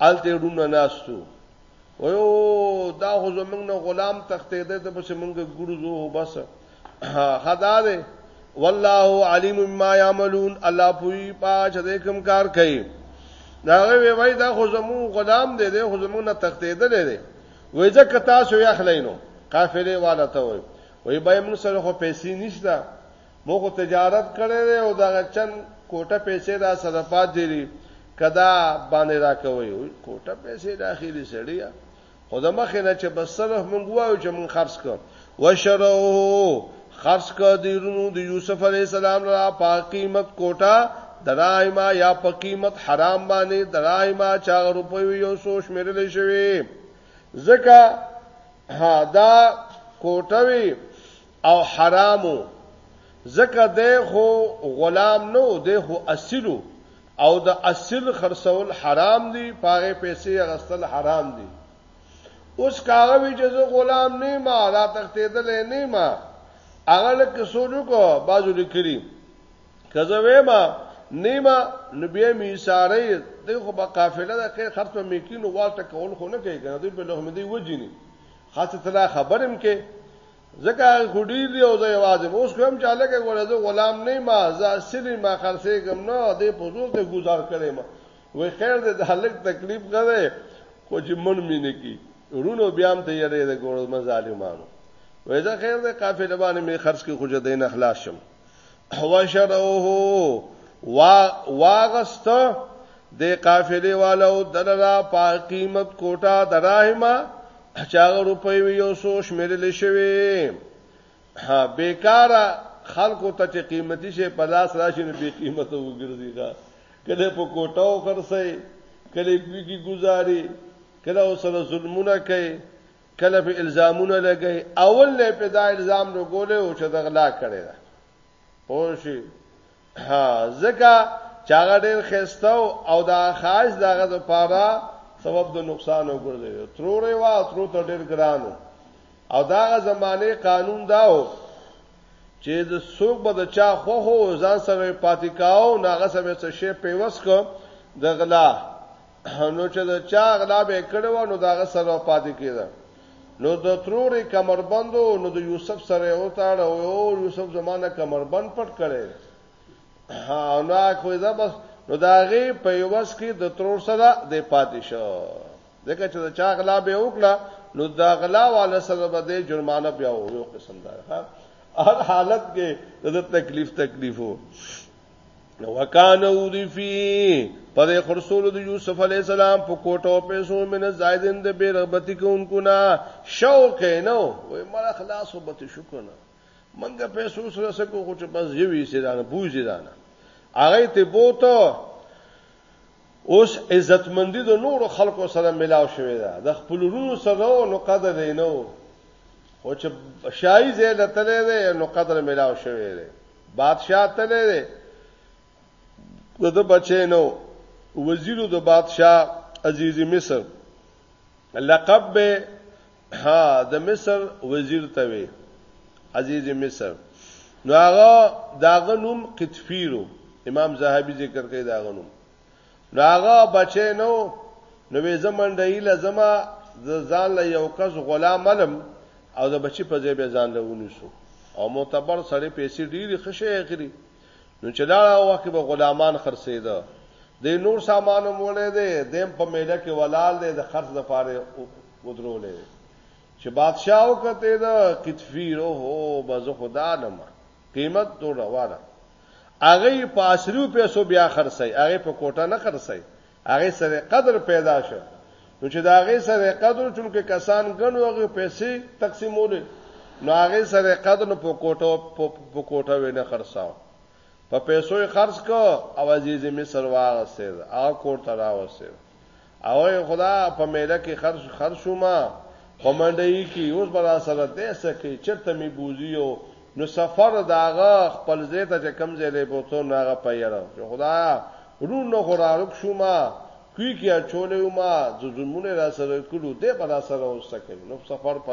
الته وروڼه ناستو ویو دا خو زمنګ نه غلام تختې ده ته پس منګه ګړو زو بس خدا ده والله علیم ما یعملون الله پوی پاج دې کوم کار کوي دا وی وای دا خو زمو غلام دی دی خو زمو نه تختې ده لري وای ځکه تاسو یې اخلینو قافلې والا ته وای وای به موږ سره خو پیسې نشته مو خو تجارت کړی دی او دغه چن کوټه پیسې را سره پاتې دي کدا باندې را کوي کوټه پیسې د اخیری سړیا خو د مخې نه چې بس صرف مونږ وایو چې مونږ خرڅ کړو وشرو خرڅ کړ دی رونو د یوسف علی السلام را په قیمت کوټه درایما یا په قیمت حرام باندې درایما چا روپیو یو سو شمیرل شوی زکه دا کوټوي او حرامو ځکه دی خو غلام نو دی خو اصلو او د اصل خرڅول حرام دي پاره پیسې غستل حرام دي اوس کاغه وی چې غلام نه ما را تختیدل نه ما هغه لکه سوچو کو بازو لیکلی کزه وې ما نیما نبی می ساره دغه په قافله د خیر خرڅ په میکینو والته کول خو نه کوي کنه دوی په لهمدي وجینی خاصه تلا خبرم کې ځکه خو ډیر دی او زه یوازې اوس کوم چې هلکه ګوره زه غلام نه ما زه اصلي ما خرڅېږم نه دې په زور ته گزار کړی ما وای خیر دې د هلک تکلیف غره خو چې من مینه کی رونو بیا هم ته یې د ګوره مظالمانو وای زه خیر دې قافله باندې می خرڅ کې خو دې نه خلاص شم وشروه وا واغست د قافلې والو دلرا په قیمت کوټه دراهما چاغ روپی ویو سو شمیرل شوی ها بیکاره خلکو ته چې قیمتي شي په لاس راشي نو به قیمت وګرځي دا کله په کوټاو خرڅي کله کوي کی گزاري کله سره ظلمونه کوي کله په الزامونه لګي اول نه په دا الزام لګولې او چې دغلا کړي دا پوښي ها ځکه چاغه ډېر خسته او دا خاص دغه د پاره سبب د نقصان وګرځي ترورې وا ترو ته ډېر ګرانو او داغه زمانه قانون داو چې د څوک به د چا خو هو ځان سره پاتې کاو ناغه سره څه شی پیوس کو د غلا نو چې د چا غلا به یې کړې وه، نو د هغه سره به پاتې کېده. نو د ترور یې کمربند و، نو د یوسف سره یې وتاړه، ویې ویل، یوسف زما نه کمربند پټ کړی، نو هغه خو یې ده بس، نو د هغې په عوض کې د ترور سره دی پاتې شو، ځکه چې د چا غلا به یې وکړه، نو د غلا والا سره به دی جرمانه بیا و، یو قسم ده، ها، هر حالت کې د تکلیف تکلیف و. نو وکانه ودی فی پر خرصول د یوسف علی السلام په کوټو پیسو من زائدن د بے رغبتی کوونکو نه شوق نو وای مړه خلاص وبت شکر نه منګه پیسو سره سکو خو چې بس یوې سیدانه بوزي دانه هغه ته بوته اوس عزتمندي د نور خلکو سره ملاو شوې ده د خپل ورونو سره نو قدر دی نو او چې شای زه لته نو قدر ملاو شوې ده بادشاہ تللی دی دغه بچی نو وزیرو د بادشاہ عزیزی مصر لقب به ها د مصر وزیر ته وی عزیز مصر نو هغه داغه نوم قطفیرو امام زاهبی ذکر کوي داغه نوم نو هغه بچی نو نو وې زمنډې له زما د ځان له یو کس غلام علم او د بچی په ځای به ځان له ونیسو او معتبر سره پیسې ډېری خشه اخري نو چې دا وخت به غلامان خرڅېده د نور سامان مولې ده دیم په میله کې ولال ده د خرڅ د پاره ودرولې چې بادشاہ وکته ده کتفیر او هو بز خدا نه ما قیمت نور روا ده هغه یې په عصري پیسو بیا خرڅوي، هغه په کوټه نه خرڅوي، هغه سره قدر پیدا شو نو چې د هغه سره قدر چونکه کسان ګڼو هغه پیسې تقسیمولې نو هغه سره قدر نو په کوټه په کوټه وینه خرڅاو په پیسو یې خرڅ کو او عزیز مصر واغسته هغه کوټه راوسته او ای خدا په میله کې خرج خرج شوم په منډي کې اوس بل سره دې سکه چرته می بوزیو نو سفر داغه خپل ځای ته کم ځای لې بوتو ناغه پیره چې خدا رون نو خورارک شوم کوي کې اچولې ما د زمونه را سره کړو دې بل سره اوس سکه نو سفر په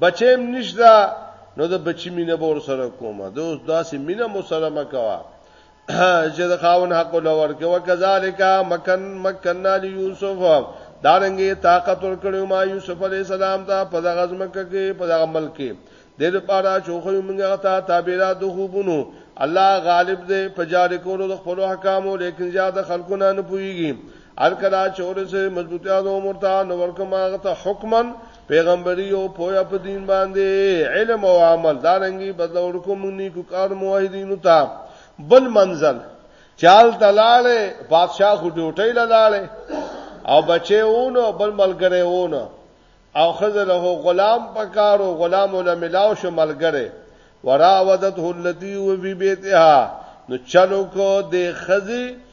بچیم نشته نو د بچی مینه به ورسره کومه د اوس داسې مینه مو سره مکوا چې د خاون حق لور کې وکذالک مکن مکننا یوسف دارنګي طاقت ورکړو ما یوسف علی السلام ته په دغه ځمکه کې په دغه ملک کې د دې لپاره چې خو موږ ته تعبیرات د خوبونو الله غالب دی په جاری کولو د خپل احکامو لیکن زیاده خلقونه نه پويږي الکلا چور سے مضبوطیات عمر تا نو ورکما غت حکمن پیغمبري او پویا په دین باندې علم او عمل دا رنګي بدلول کوم نیکو کار موحدینو ته بل منزل چال تلاله بادشاہ خو ډیوټی لاله او بچیونه بل ملګری ونه او خزه له غلام پکارو غلام له ملاو شو ملګری وراودته التي وفي بيتها نو چلو کو د خزي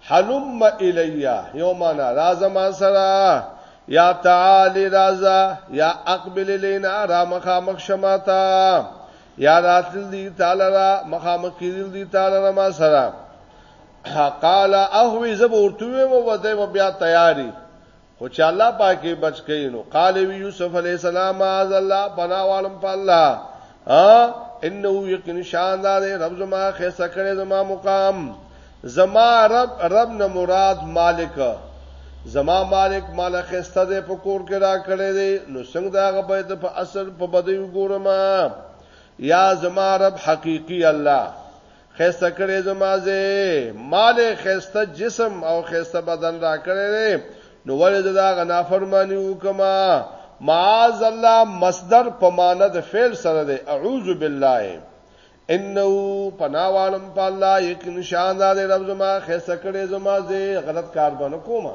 هلم الیا یو معنا راځه ما سره یا تعالی راځه یا اقبل لینا را مخامخ شماتا یا راتل دی تعالی را مخامخ کیدل دی تعالی را ما سره قال اهوی زب ورتوی مو وته بیا تیاری خو چې الله پاکي بچ کړي نو قال یوسف علی السلام معاذ الله بنا عالم په الله ها انه یقین شان دار رب زما خسته کړي زما مقام زما رب رب نه مراد مالک زما مالک مال خسته دې په کور کې را کړي دي نو څنګه دا غبې ته په اصل په بدیو ګورم یا زما رب حقيقي الله خسته کړې زمازه مال خسته جسم او خسته بدن را کړې نو ولې دا غنا فرمانی وکما معاذ الله مصدر په معنی د فعل سره دی اعوذ بالله انه پناوالم په الله یک نشان دار رب زما خسته کړې زمازه غلط کار باندې کومه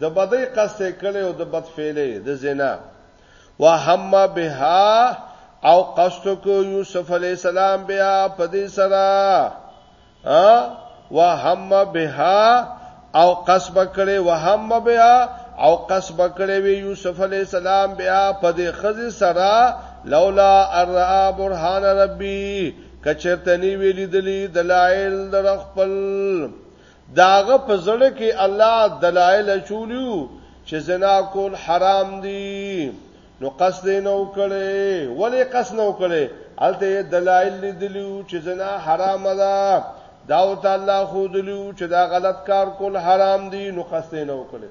د بدۍ قصد یې کړی او د بد فعلۍ، د زنا، وهم بها او قصد کو یوسف علیه السلام بیا په دې سره ا وهم بها او قصب کړي وهم بها او قصب کړي وی یوسف علی السلام بیا په دې خزي سره لولا ارا برهان ربي کچرتنی ویلی دلی دلائل در خپل داغه په زړه کې الله دلایل چولیو چې زنا کول حرام دي نو قصد نه وکړي ولې قصد نه وکړي الته دلایل لیدلو چې زنا حرام ده دا او تعالی خو دلو چې دا غلط کار کول حرام دي نو قصد نه وکړي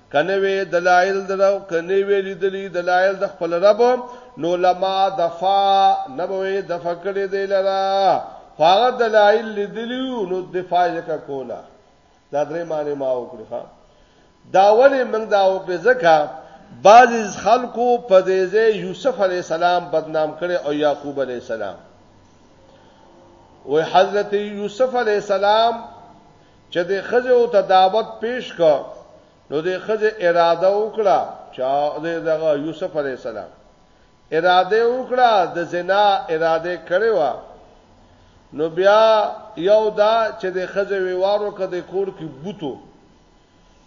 که نه وې دلائل د رب که نه وې لیدلی دلائل د خپل رب نو لما دفا نه به دفع کړی دی لرا خو هغه دلائل لیدلی نو دفاع یې کا کولا دا درې معنی ما وکړه ها دا ولې موږ دا وکړه ځکه بعض خلکو په دې ځای یوسف علی السلام بدنام کړي او یعقوب علی السلام و حضرت یوسف علی السلام چې د خځه او ته دعوت پیش کا نو د خځه اراده وکړه چې دغه یوسف علی السلام اراده وکړه د زنا اراده کړې و نو بیا یو دا چې د خځه ویوارو کده کور کې بوتو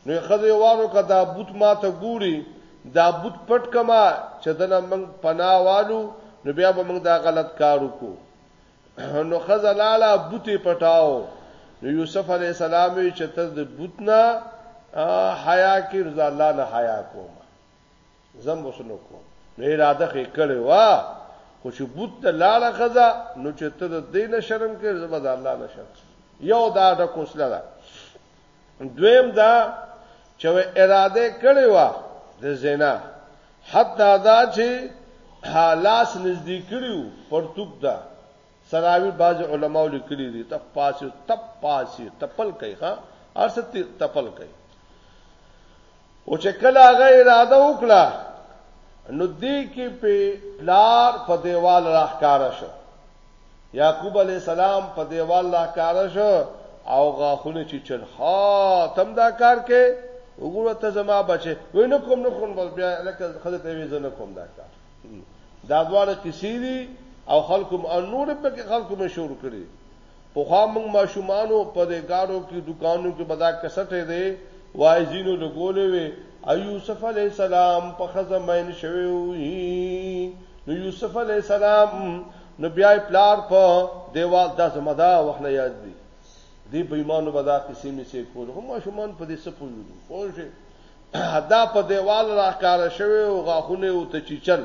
نو خځه ویوارو کده بوت ما ته ګوري دا بوت پټ کما چې دنه موږ پناوالو نو بیا به موږ دا غلط کار وکړو نو خزلاله بوتي پټاو نو یوسف علی السلام وی چې ته د بوتنا حیا کې رضا الله نه حیا کوم زم وسنو کوم نو اراده یې کړې وا خو چې بوت ته لاړه خزا نو چې ته د دین شرم کې رضا الله نه شرم یو دا د کوسله ده دویم دا چې اراده کړې و د زنا حتی دا چې لاس نږدې کړیو پرتوب دا سراوی باز علماء لیکلي دي تپ پاسي تپ پاسي تپل کوي ها ارسته تپل کوي او چې کله هغه اراده وکړه نو دې کې په پلار په دیوال راخکار شو یعقوب علی السلام په دیوال راخکار شو او غاخونه چې چل ها تم دا کار کې وګوره ته زما بچي وای نه کوم نه کوم بس بیا لکه خدای ته ویزه نه کوم دا کار دا دواړه کسی دي او خلکو انور په خلکو مشهور کړي پخوا موږ ماشومان وو په دې ګارو کې دکانو کې به دا کسټې دی واعظینو لګولې وې او یوسف علی السلام په خزه مین شوی وی نو یوسف علی السلام نو بیا پلار په دیوال د زمدا وحنه یاد دی دی بېمانو به دا قصې مې سې کول هم ماشومان په دې سپو یو خو شي دا په دیوال راکاره شوی او غاخونه او ته چیچل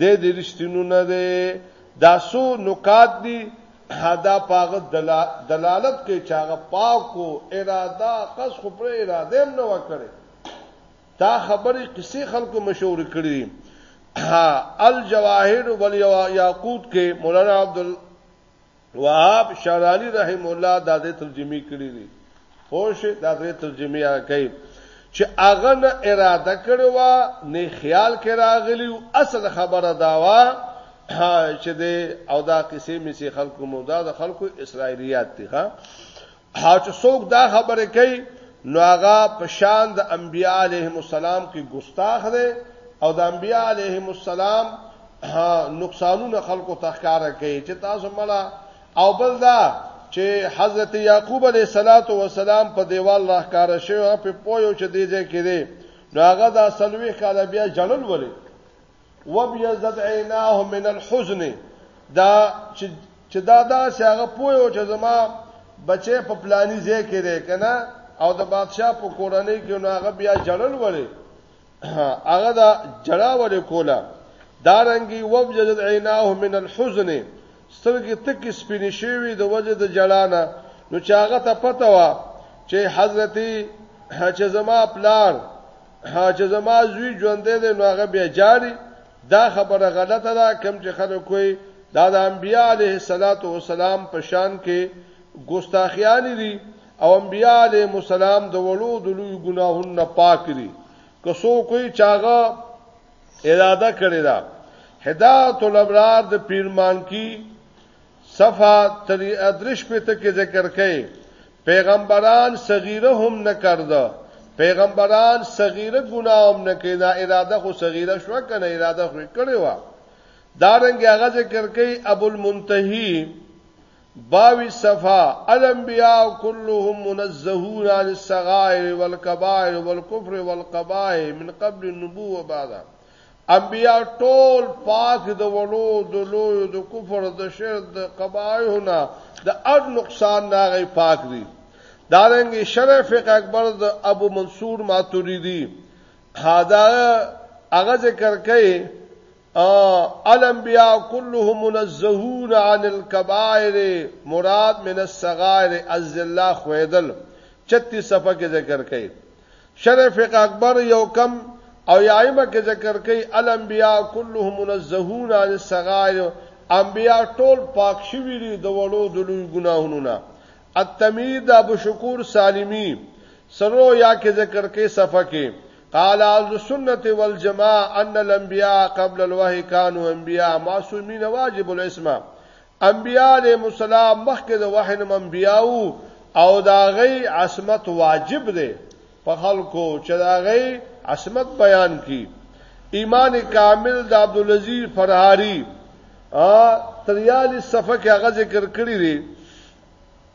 دې دې رښتینو نه دی دا سو نکات دي دا پاغه دلالت کوي چې هغه پاکو اراده قص خو پر اراده هم نه وکړي دا خبرې کسی خلکو مشور کړی الجواهر ولیاقوت کې مولانا عبد وهاب شرانی رحم الله دا د ترجمه کړی دی خوش دا د ترجمه کوي چې هغه نه اراده کړو وا نه خیال کې راغلی او اصل خبره دا وا چې د او دا قصې مې سي خلکو مو دا د خلکو اسرایلیات دي ها ها چې څوک دا خبره کوي نو هغه په شان د انبیاء علیهم السلام کې ګستاخ دی او د انبیاء علیهم السلام نقصانونه خلکو تخکاره کوي چې تاسو مړه او بل دا چې حضرت یعقوب علیه صلوات و سلام په دیوال راخکار شوی په پویو چې دیځه کې دی نو هغه دا سلوي کاله بیا جړل ولې وبيزت عيناه من الحزن دا چې دا دا چې هغه پوهو چې زما بچي په پلاني ځای کې دی کنه او د بادشاہ په کورنۍ کې نو هغه بیا جړل ولې هغه دا جړا ولې کولا دارنګي وبجد عیناه من الحزن سترګې تک سپینې شوی د وجه د جړانا نو چې هغه ته پته و چې حضرت چې زما پلار ها چې زما زوی ژوندې دی نو هغه بیا جاری دا خبره غلطه ده کم چې خلک کوي دا د انبیاء علیه الصلاۃ والسلام په شان کې ګستاخیان دي او انبیاء علیه السلام د وړو د لوی ګناهونو نه پاک دي که سو کوئی چاغه اراده کړی دا هدایت الابرار د پیرمان کی صفا تری ادرش په ته کې ذکر کړي پیغمبران صغیره هم نه کرده پیغمبران صغیره ګناه هم نه کړي دا اراده خو صغیره شو کنه اراده خو کړي وا دارنګ هغه ذکر کړي ابو المنتهی باوی صفا الانبیاء كلهم منزهون عن الصغائر والكبائر والكفر والقبائح من قبل النبوه بعد انبیاء ټول پاک د ولو د لوی د کفر د شرک د قبایح نه د اډ نقصان نه غي پاک دي دارنګ شرف فقه اکبر د ابو منصور ماتوریدی هادا هغه ذکر کوي الانبیاء كلهم منزهون عن الكبائر مراد من الصغائر الذلہ خویدل 36 صفحه کې ذکر کوي شرح فقه اکبر یو کم او یایمه کې ذکر کوي الانبیاء كلهم منزهون عن الصغائر انبیاء ټول پاک شوی دي د وړو د لوی ګناهونو نه التمید د ابو شکور سالمی سرو یا کې ذکر کې صفه کې قال اهل السنه والجماعه ان الانبیاء قبل الوحی كانوا انبیاء معصومین واجب الاسمه انبیاء علیهم السلام مخکې د وحی نه انبیاء او دا غي عصمت واجب دی په خلکو چې دا غي عصمت بیان کی ایمان کامل د عبد العزيز فرهاری ا تریالی صفه کې هغه ذکر کړی دی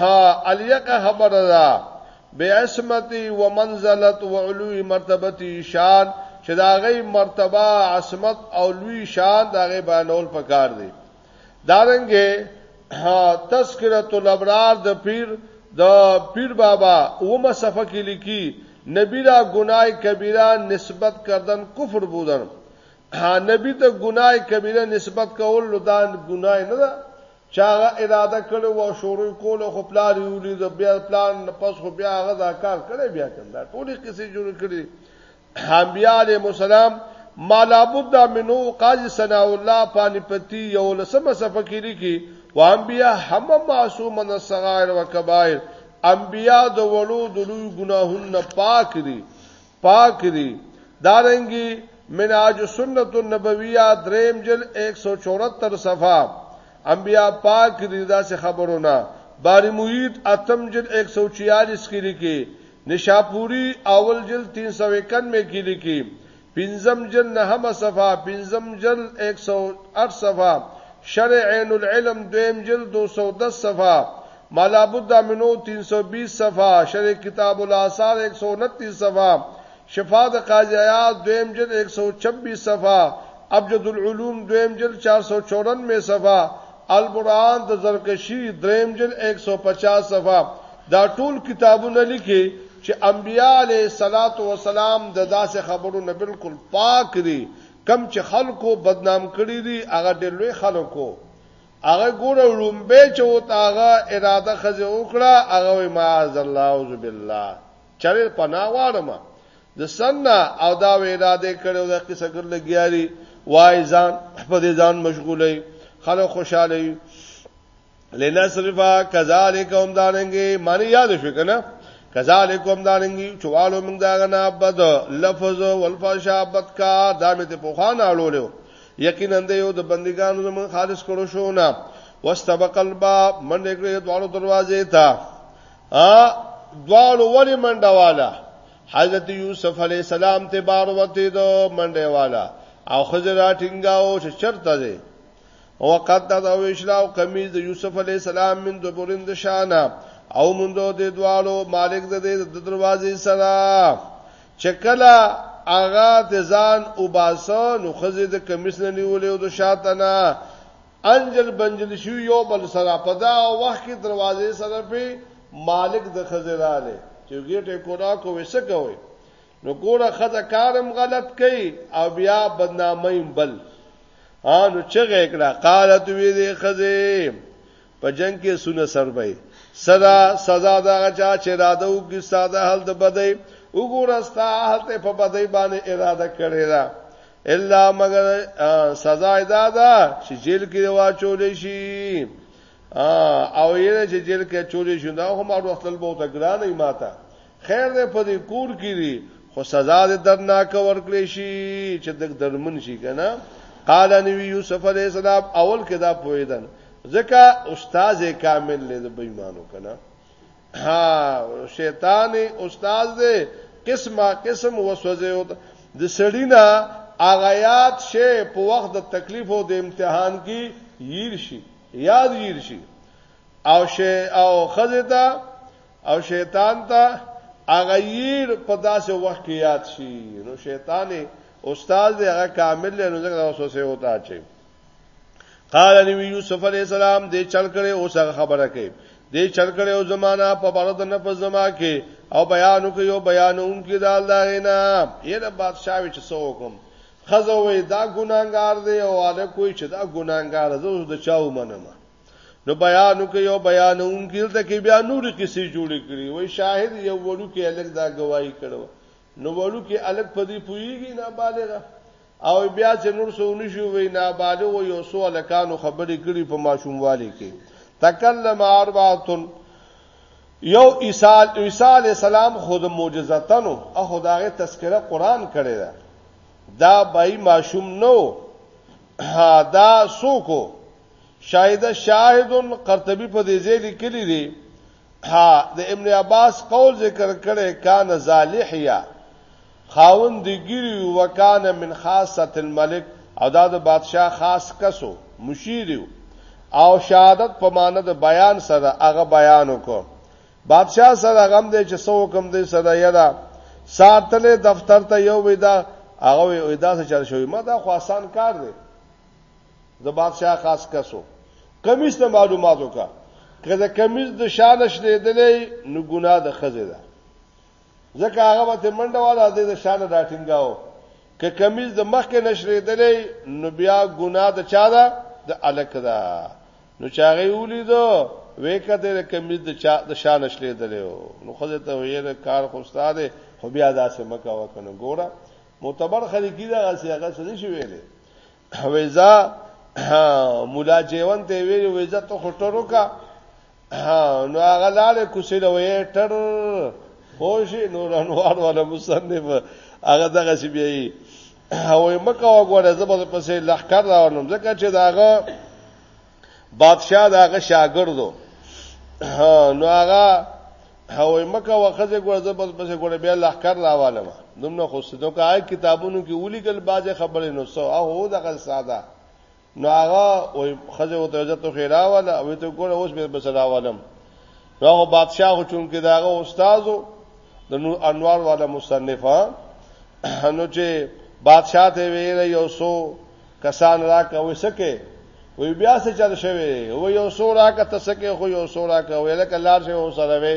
ها الیکه خبره ده به عصمتي ومنزلت وعلو مرتبتي شان چې دا غي مرتبه عصمت او لوی شان دا غي بیانول پکار دي دارنګه تذکرہ الابرار د پیر د پیر بابا اومه صفه کې لیکي نبی را گناہ کبیره نسبت کردن کفر بودن نبی ته گناہ کبیره نسبت کول لدان گناہ نه ده چا هغه اراده کړې و او شروع یې کوله، خو پلار یې ولید، بیا د پلار نه پس خو بیا هغه دا کار کړی، بیا که نه دا ټولې قصې جوړې کړې دي. انبیا علیهم السلام ما لابد منه قاضي ثناء الله پانیپتي یولسمه صفحه کې لیکي وانبیا هم معصوم من الصغائر وکبائر انبیا د وړو د لوی ګناهونو نه پاک دي پاک دي دارنګي مناج سنت النبویہ دریم جل 174 صفحه انبیاء پاک دي داسې خبرونه باری محیط اتم جل 146 کې لیکي نشاپوری اول جل 391 کې لیکي پنځم جل نهمه صفه پنځم جل 108 صفه شرع عین العلم دویم جل 210 صفه ما لابد منو تین سو بیس صفحه، شرح کتاب الاثار ایک سو انتیس صفحه، شفاء د قاضی عیاض دویم جلد ایک سو چبیس صفحه، ابجد العلوم دویم جلد چار سو چورنوے صفحه، البرهان د زرکشی دریم جلد ایک سو پچاس صفحه دا ټول کتابونه لیکې چې انبیاء علیه الصلوة والسلام د داسې خبرو نه بلکل پاک دي کوم چې خلکو بدنام کړي دي هغه ډېر لوی خلک وو هغه ګوره لومبه چې وت هغه اراده خزه وکړه هغه وی معاذ الله اعوذ بالله چرې پناه واړم د سننا او دا وی اراده کړو د قصه ګر لګیاري وای ځان په دې ځان مشغولې خلک خوشاله وي لنصرفا کذالک هم دانګي معنی یاد شو کنه کذالک هم دانګي چوالو موږ دا غنا بد لفظ والفحشاء بدکار دا مې ته په خوان اړولیو یقینا د یو د بندګانو زمون خالص کړو شو نه واستبق الباب منډه کړې دوالو دروازې ته ا دوالو ولی منډه والا حضرت یوسف علی السلام ته بار وته دو منډه والا او خزر راټینګاو چې چرته دی او قد د او اشراو قمیز د یوسف علی السلام من دبرین د شانه او مونږ د دوالو مالک د دروازې سره چې کله هغه د ځان وباسه نو ښځې د کمیس نه نیولې او د شاته نه انجل بنجل شو یو بل سره په دا وخت کې دروازې سره په مالک د ښځې رااله چې ګیټه کورا کو وسه کوي نو ګوره ښځه کارم غلط کوي او بیا بدنامي بل ها نو چې غیکړه قالت وی دې ښځې په جنګ کې سونه سربای صدا سزا دا چا چې اراده وکړي ساده حل د بدی وګوره ستا حل ته په بدی باندې اراده کړی دا الا مگر سزا ادا دا چې جیل کې واچول شي او یې چې جیل کې چولې شو دا هم اړ وخت له بوته ګرانه ماته خیر دی په دې کور کې دي خو سزا دې درناکه ورکړې شي چې دک درمن شي کنه قال نبی یوسف علیہ السلام اول کې دا پویدن ځکه استاد کامل له بېمانو کنه ها شیطان استاد دې قسمه قسم وسوځي او د سړینا اغیات شی په وخت د تکلیف او د امتحان کې ییر شي یاد ییر شي او شی او خزه ته او شیطان ته هغه ییر په داسې وخت کې یاد شي نو شیطان استاد دی هغه کامل دی نو ځکه وسوسه وتا چي قال نبی یوسف علی السلام دې چل کړي او څنګه خبره کوي دې چل کړي او زمانہ په بلد نه په زما کې او بیانو کې یو بیانون کې دال دا نه یره بادشاہ وچ سو حکم خزوې دا ګناګار دی او اله کوئی چې دا ګناګار زه د چاو منم نو بیان کوي او بیانون کې ته کې بیا نور کیسې جوړ کړي وای شاهد یو وړو کې الګ دا گواہی کړو نو وړو کې الګ په دې پویږي نه بالغ او بیا چې نور سونی شو وی نه بالغ یو سو الکانو خبرې کړي په ماشوموالي کې تکلم اربعتن یو عیسی عیسی علی السلام خود معجزاتنو او خدای تذکرہ قران کړی دا دا بای ماشوم نو دا سوکو شاهد شاهد قرطبی په دې ځای لیکلی دی ها د ابن عباس قول ذکر کړي کان زالحیا خاون دی ګری وکانه من خاصه الملک او دا د بادشاه خاص کسو مشیر او شهادت په معنی د بیان سره هغه بیان وکړ بادشاه سره غم دی چې سو حکم دی سره یدا ساتله دفتر ته یو ودا هغه ودا څه چل شوی ما دا خو آسان کار دی زباب شاه خاص کسو کمیس ته معلومات وکا که د کمیس د شان شلیدلې نو ګناه د خزه ده ځکه هغه به ته منډه والا د شان راټینګاو که کمیس د مخ کې نشریدلې نو بیا ګناه د چا ده د الک ده نو چاغي ولیدو وکته د کمیس د چا د شان شلیدلې نو خزه ته ویل کار خو استاد خو بیا داسې مکه وکنه ګوره معتبر خلک دا غسی هغه څه نشي ویلې ویزا مولا جیون ته ویل ویزا ته خټرو کا نو هغه لاله کوسې له وې ټر خوشي نور انوار ولا مصنف هغه دغه سی بیا او مکه وګوره زبر پسې لخر راولم ځکه چې داغه بادشاہ دا غ شاګردو نو هغه هوې مکه وخزه ګورځه بس بس ګوره بیا لخر راواله ما دومره خو ستو کای کتابونو کې ولي ګل باز خبرې نو سو هغه دغه ساده نو هغه وې خزه او ته ته خیراواله او ته ګوره اوس به بس راوالم نو هغه بادشاہ خو چون کې داغه استادو د نو انوار والا مصنفه نو چې بادشاہ ته ویل یو سو کسان راکه وې سکه وی بیا څه چل شوی و یو سورا کا تسکه خو یو سورا کا ویل کلار شه او سره وی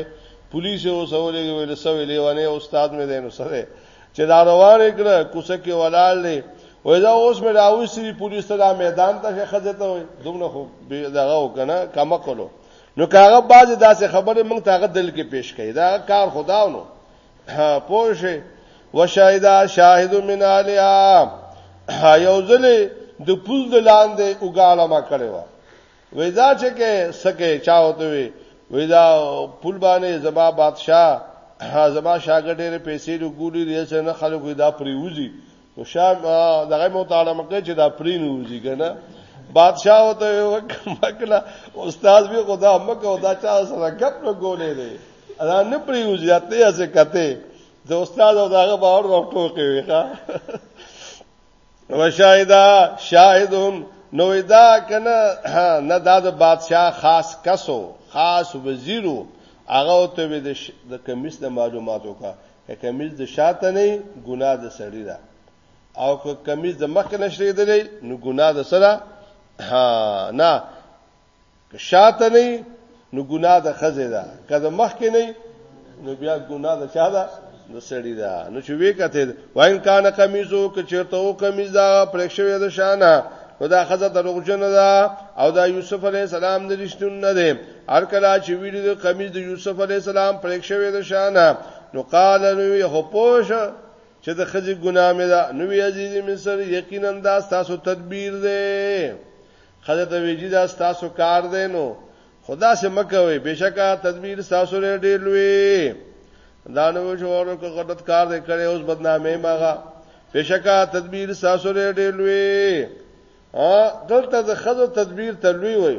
پولیس او سولې ویل سوې لیوانه استاد مې دینو سره چې دا روان کړه کوڅه کې ولال دی وای دا اوس مې راوي سری پولیس ته دا میدان ته خځه ته وي دومره خو دغه وکنه کما کولو نو کاغه باز داسې خبره مونږ ته غدل کې پیش کړي دا کار خداونو ها پوشه وشاهدا شاهد من علیا یو ځل د پول د لاندې وګاړه ما کړې و وېدا چې کې سکه چا وته وي وېدا پول باندې زما بادشاه زما شاګردې پیسې لګولې دي چې نه خلکو دا پریوزي نو شاه دغه مو تعالی مکه چې دا پرین وځي کنه بادشاہ وته وکړه استاد به خدا مکه دا چا سره غپ نه ګولې دی ادا نه پری وځي ته یې څه کته د استاد او دغه باور وکړو کې ویخه وشاهدا شاهدون نو دا کنه نه دا د بادشاہ خاص کسو خاص وزیرو هغه ته د کمیس د معلوماتو کا که کمیز د شاته نه ګناه د سړی ده او که کمیز د مخ نه شریدلې نو ګناه د سره ها نه که شاته نه نو ګناه د خزه ده که د مخ کې نه نو بیا ګناه د چا ده د سړی ده نو چې وی کته وین کان کمیزو که چرته او کمیز دا پرښوی د شانه نو دا خزه دروغجن ده او دا یوسف علی السلام د رښتون نه ده هر کله چې ویلو د قمیص د یوسف علی السلام پرېښ شوی د شانه نو قال نو یې خو پوښ چې د خزي ګناه مې ده نو وی عزیز مصر یقینا دا تاسو تدبیر دی خزه ته ویجی دا تاسو کار دی نو خدا سے مکوي بشکا تدبیر تاسو لري ډیر لوی دا نو شوونو کو غلط کار دې کړي اوس بدنامي ماغه بشکا تدبیر تاسو لري ډیر لوی ا دلته د خزو تدبیر تلوي وي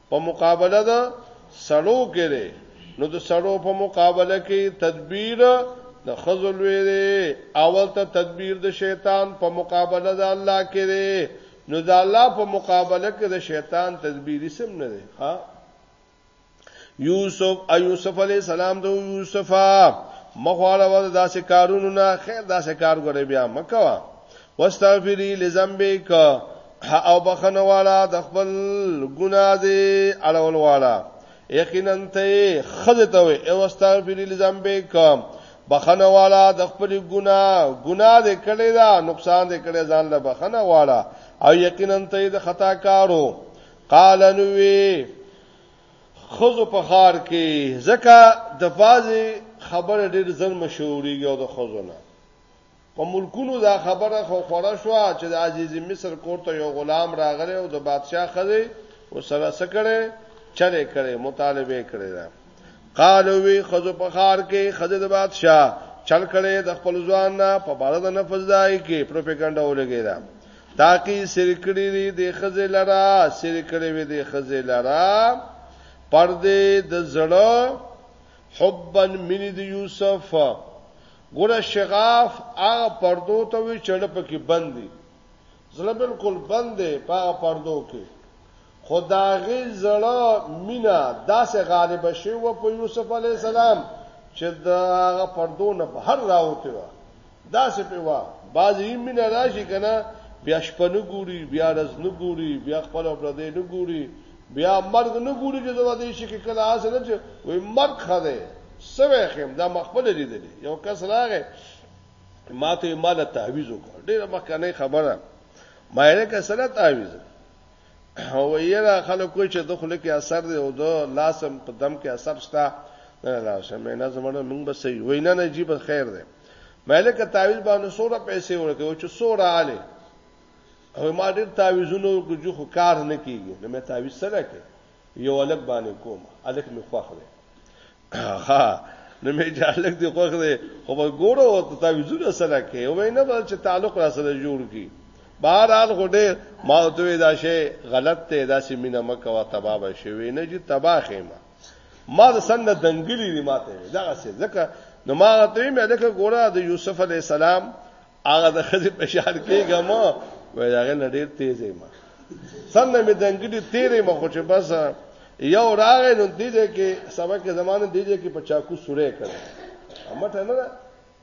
په مقابله ده سړو کې دی نو د سړو په مقابله کې تدبیر د خزل وی دی اول ته تدبیر د شیطان په مقابله د الله کې دی نو د الله په مقابله کې د شیطان تدبیر سم نه دی ها یوسف ا یوسف علی السلام د یوسفا مخواله ور داسې کارونو نه خیر داسې کار غره بیا مکوا واستغفری لذنبک او بخنه والا د خپل ګناه دې اړول والا یقینا ته خزه ته وي او استغفر لذنبک بخنه والا د خپل ګنا ګنا دې کړی دا نقصان دې کړی ځان له بخنه والا او یقینا ته د خطا کارو قال نوې خزو په خار کې زکه د فازي خبره ډېر زر مشهوري یو د خزونه په ملکونو دا خبره خو خوره شو چې د عزیز مصر کور ته یو غلام راغلی او د بادشاه خزه وسره سکړه چلې کړي مطالبه کړي دا قالو وی خزو په خار کې خزه د بادشاه چل کړي د خپل ځوان نه په بار د نفس دای کې پروپاګاندا ولګی دا تاکي سر کړي دي د خزه لرا سر کړي وي د خزه لرا پردې د زړه حبا مینې د یوسف ګوره شغاف هغه پردو ته وی چړه پکې بند دي زړه بالکل بند دی په هغه پردو کې خداغي زړه مینا داسې غالب شوی و په یوسف علی السلام چې دا هغه پردو نه بهر راوته و داسې پې واه بعضې یی مینه راشی کنه بیا شپه نه ګوری بیا رز نه ګوری بیا خپل او پردې نه ګوری بیا مرګ نه ګوری چې زما دې شي کې کله آسه نه چې وی مرګ خده سوه خیم دا مخبل دې دې یو کس راغې ما ته مال تعویز وکړ ډیره مخکنه خبره ما یې که سره تعویز او یره خلکو چې د خلک اثر دی او د لاسم په دم کې اثر شته نه لاسم نه زمونه موږ به صحیح وینا نه جیب خیر دی مالک تعویز باندې سوره پیسې ورکړي او چې سوره आले او ما ډېر تعویزونه ورکړي خو کار نه کیږي نو مې تعویز سره کړ یو الګ باندې کوم الګ مې خوښ دی ها نو مې چې الګ دی خوښ دی خو به ګوره او تعویزونه سره کوي او نه بل چې تعلق را سره جوړ کی بهر حال خو ډېر ما ته دا شی غلط دی دا سیمینه مکه وا تباہ شوی نه چې تباہ خېمه ما د سند دنګلی دی ماته دغه څه ځکه نو ما ته مې دغه ګوره د یوسف علی السلام هغه د خزې په شان کېګه ما وای هغه لډیر تیزې ما سند مې دنګلی تیرې ما خو چې بس یو راغې نو دې کې سبق زمانه دې کې په چاکو سورې کړ امټه نه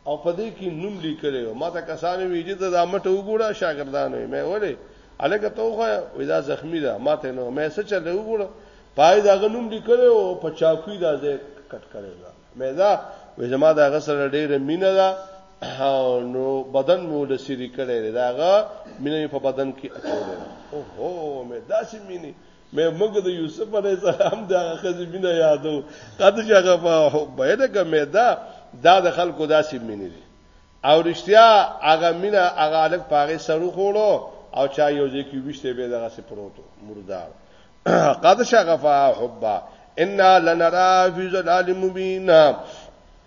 او په دې کې نوم لیکلی و ما ته کسانو ویجه ته دا مټه وګوره شاګردانو مې ولې الګه ته خو ودا زخمی ده ما ته نو مې څه چل وګوره پای دا نوم لیکلی او په چاکوي دا ځای کټ کړی دا مې دا وې زما دا غسر ډېره مینه ده نو بدن مو د سری کړی داغه مینه په بدن کې اچولې او هو مې داسې مینه مې موږ د یوسف علی السلام د هغه خزې مینه یادو قد شغف بینک میدا دا د خلکو داسې مینه دي او رښتیا هغه مینه هغه الک پاره سرو خوړو او چا یو ځکه وشته به دغه سي پروتو مردار قد شغف حبا ان لنرا فی ظلال مبین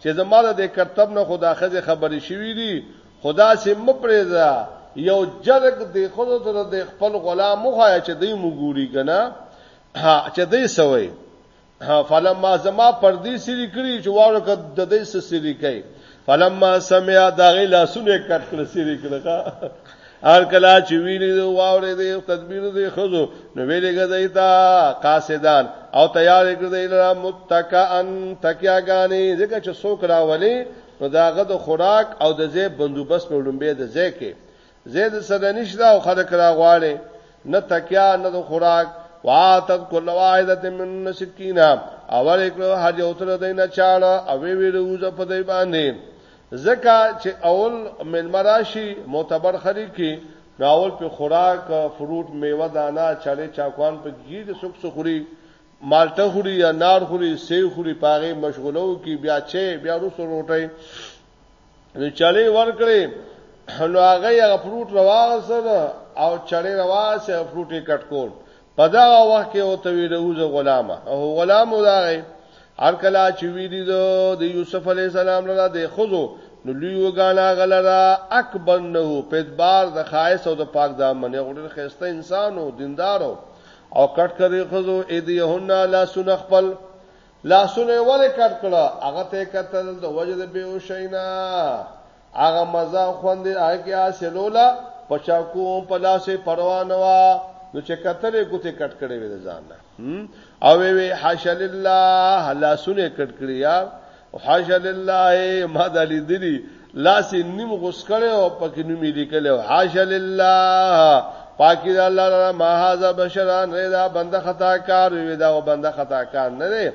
چې زما د دې کرتب نه خو دا ښځې خبرې شوي دي، خو داسې مه پرېږده، یو جرګ دې ښځو ته د دې خپل غلام وښایه چې دی هم وګوري که نه چې دی څه وایي. فلما زما پردې څیري کړي چې واوره که د دی څه څیري کوي. فلما سمع د هغې لاسونه یې کټ کړل څیري کړل. هر کله چې ویلې د واورې د تدبیر د خزو نو ویلې غځي تا قاصدان او تیار کړی لرا متکئن تکیاګانی ځکه چې څوک راولي نو داغه د خوراک او د ځای بندوبست په لومبه د ځای کې زید سره نشدا او خلک را غواړي نه تکیا نه د خوراک واتت کل واحده من سکینا اول کړه هر یو تر دینه چاړه او وی وی روزه په دی باندې ځکه چې اول مېلمه راشي معتبر خري کې نو اول په خوراک فروټ میوه دانه چړې چاکوان په کې د سوک سخوري مالټه خوري یا نار خوري سی خوري پاغه مشغولو کې بیا چې بیا روسو روټي نو چړې ورکړي نو هغه هغه فروټ رواغ سره او چړې رواغ سره فروټي کټ کول په دا وخت کې او ته ویل او زه غلامه او غلام راغی هر کله چې ویلی دو د یوسف علی السلام لره د خزو نو لوی وګانا غلرا اکبر نه په اعتبار د خایس او د پاک دامن یو ډېر خسته انسان او دیندار او کټ کړي خزو اې دی هونه لا سن خپل لا سن ولې کټ کړه هغه ته کتل د وجه د بیوشینا هغه مزه خوند هغه حاصلولا په چاکو په لاسه پروا نه وا نو چې کتلې ګوتې کټ کړې وې ځان نه او وی حاشا لله الله سونه کټ کړی یار حاشا لله ما د لیدلی لاس نیم غوس کړي او پکې نومې لیکل او حاشا لله پاکی دا الله را ما هاذا بشران ردا بنده خطا کار وی دا بنده خطا کار نه دی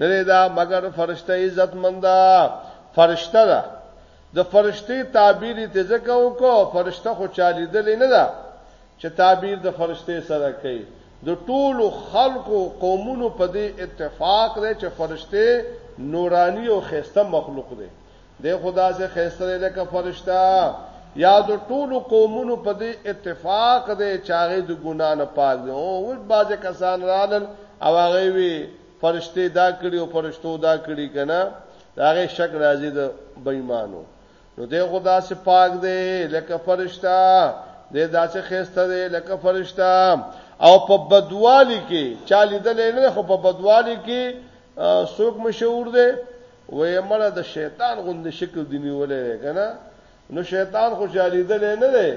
نه دا مگر فرشته عزت منده فرشته ده د فرشته تعبیر ته ځکه وکړو فرشته خو چالي دل نه ده چې تعبیر د فرشته سره کوي د ټولو خلقو قومونو په دې اتفاق دی چې فرشته نورانی او خسته مخلوق دی د خدا سره خسته لکه فرشته یا د ټولو قومونو په دې اتفاق دی چې هغه د ګنا نه پاک دی او ول بعض کسان رالل او هغه وی فرشتي دا کړي او فرشتو دا کړي کنه هغه شک راځي د بېمانو نو دی خدا سي پاک دی لکه فرشتہ دی داسې خسته دی لکه فرشتہ او په بدوالي کې چا لیدل نه خو په بدوالي کې څوک مشهور دی وې مړه د شیطان غوند شکل دی نیولې کنه نو شیطان خوشالي دل نه دی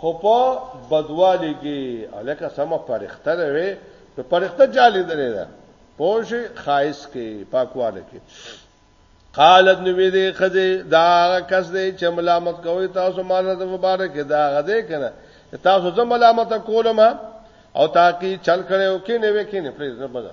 خو په بدوالي کې الکه سم پرخته دی وي په پرخته چالي دل نه پوش خایس کې پاکواله کې قالت نو وی دی خزه دا کس دی چې ملامت کوي تاسو مال د مبارک دا غده کنه تاسو زه ملامت کولم او تاکي چل کړو کې نه وې کې نه پلیز نه بده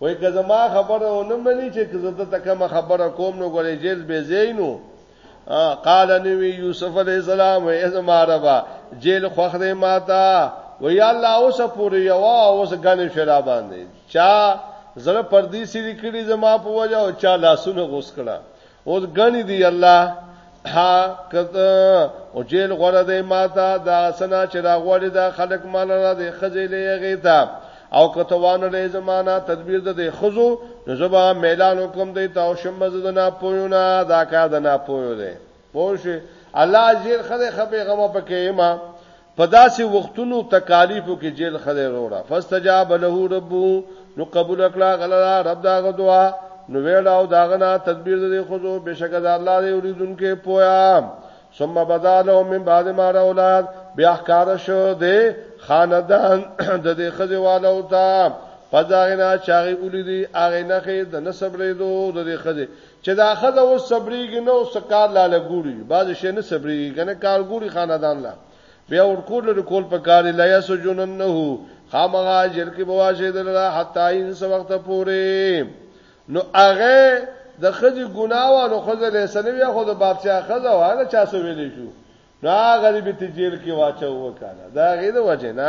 وای که زما خبره ونه مني چې که زه ته کوم خبره کوم نو ګورې جیل به زینو قال نبی یوسف علیہ السلام ای زما ربا جیل خوخ دې ماتا و یا الله اوس پوری یوا اوس غنی شرا باندې چا زره پردیسی لیکلی زما په وجه او چا لاسونه غوس کړه او غنی دی الله ها کته او جیل غره دی ماته دا سنا چې دا غوړي دا خلق مال را دی خزیلې غیتا او کته وانه لې زمانہ تدبیر د دې خزو نو زبا میلان حکم دی تا او شمز د نه پویونه دا کا د نه پویو دی پوه الله جیل خره خپې غمه پکې ما په داسې وختونو تکالیفو کې جیل ښه دی وروره. فاستجاب له ربه نو قبول کړه هغه لره رب د هغه دعا نو ویله او د هغه نه تدبیر د دې ښځو بېشکه د الله دی اورېدونکی پویا ثم بدا له من بعد ما را اولاد بیا ښکاره شو د خاندان د دې خځې والا او تا پزاغنا چاغي اولیدي هغه نخې د نسب ریدو د دې خځې چې دا خزه اوس صبرېږي نو سکار لاله ګوري بعض شي نه صبرېږي کنه کار ګوري خاندان لا بیا ورکول له کول په کار لا یا سجننه خامغه جر کې بواشه دلا حتا ان څو وخت پورې نو هغه د خځې ګناوه نو خځه له سنوي خو د بابچا خځه وانه چا سو ویلې شو نو هغه به تجیل کې واچو وکاله دا غي د وجه نه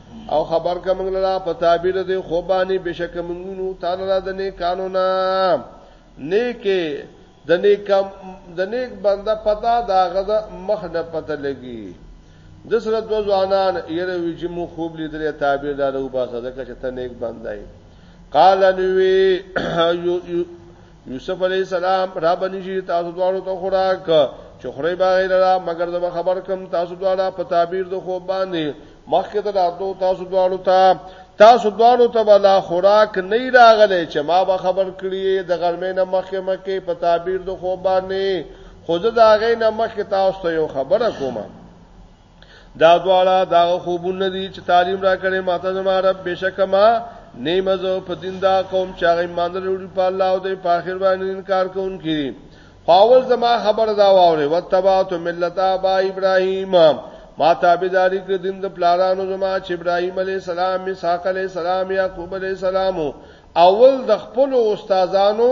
او خبر کا موږ لرا په تعبیر د خوبانی بشک موږونو تعالی را د نه قانونا نیکه د نیک د نیک بنده پتا دا غزه مخ نه پته لګي د سره دو ځوانان یره وی چې مو خوب لیدل تعبیر دا د وباسه ځکه چې ته نیک بنده یې قال نوی یوسف علی السلام را بنشي تاسو دواړو ته خوراک چې خوري باغې لرا مگر زما خبر کم تاسو دواړه په تعبیر د خو باندې مخکې ته راتلو تاسو دواړو ته تاسو دواړو ته بلا خوراک نه راغلی چې ما به خبر کړی د غرمې نه مخکې مکه په تعبیر د خو باندې خو زه دا غې نه مخکې تاسو ته یو خبره کومه دا دواړه دا خوبونه دي چې تعلیم را کړې ماته زما رب بشکما نیمه زو په دین دا قوم چې هغه ایمان لري په الله او د پاخر باندې انکار کوونکي خواول زما خبر دا واوري وتبعت ملت ابا ابراهیم ما تابعداري کړ دین د پلارانو زما چې ابراهیم علی السلام اسحاق علی السلام یعقوب علی السلام اول د خپل استادانو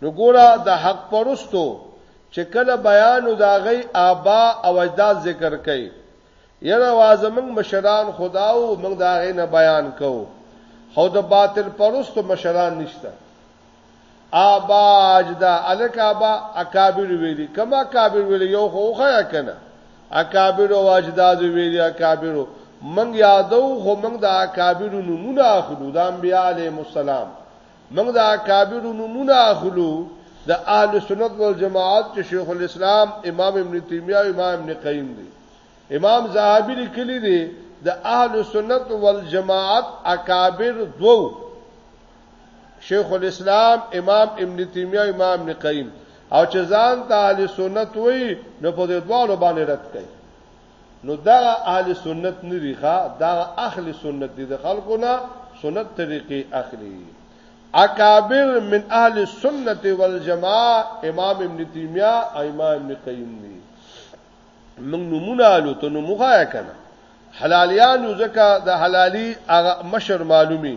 نو ګوره د حق پرستو چې کله بیان او دا غي آبا او اجداد ذکر کوي یره واز موږ مشران خدا او موږ دا غي نه بیان کو خو د باطل پرستو مشران نشته آبا اجدا الک آبا اکابر ویلی کما اکابر ویلی یو خو خیا کنه اکابر او اجداد ویلی اکابر من یادو خو من د اکابر نمونه اخلو د انبیاء علیهم السلام موږ د اکابر نمونه اخلو د اهل سنت والجماعت چې شیخ الاسلام امام ابن تیمیه او امام ابن قیم دی امام زاهبی لیکلی دی د اهل سنت والجماعت اکابر دو شیخ الاسلام امام ابن تیمیه امام ابن قیم او چې ځان ته اهل سنت وای نو په دې دوه باندې رد کړي نو دا اهل سنت نه دی ښا دا اهل سنت دي د خلکو نه سنت طریقې اخلي اکابر من اهل سنت والجماعه امام ابن تیمیه امام ابن قیم دي موږ نمونه الو ته نو مخایا کنه حلالیان یو ځکه د حلالي مشر معلومي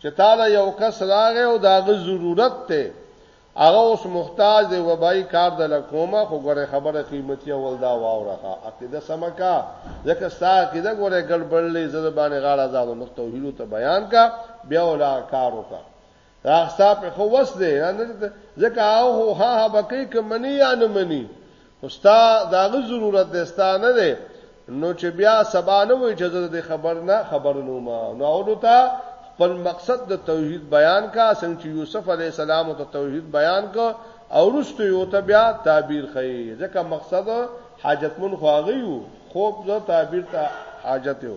چې تاله یو کس راغی او داغه ضرورت ته هغه اوس محتاج دی وبای کار د لکومه خو ګوره خبره قیمتي اول دا واوره عقیده سمکا ځکه ستا عقیده ګوره ګړبړلې زده باندې غاړه آزاد نو توحید ته بیان کا بیا ولا کار وکا راخصا په خو وس دی ځکه او ها ها بکې کمنی یا نه منی خو ستا د هغه ضرورت دی ستا نه دی نو چې بیا سبا نه وي چې زه د خبر نه خبر نه ما نو اولو ته خپل مقصد د توحید بیان کا څنګه چې یوسف علی السلام ته توحید بیان کو او رستو یو ته بیا تعبیر خي ځکه مقصد حاجتمن خواغي وو خوب زه تعبیر ته حاجت یو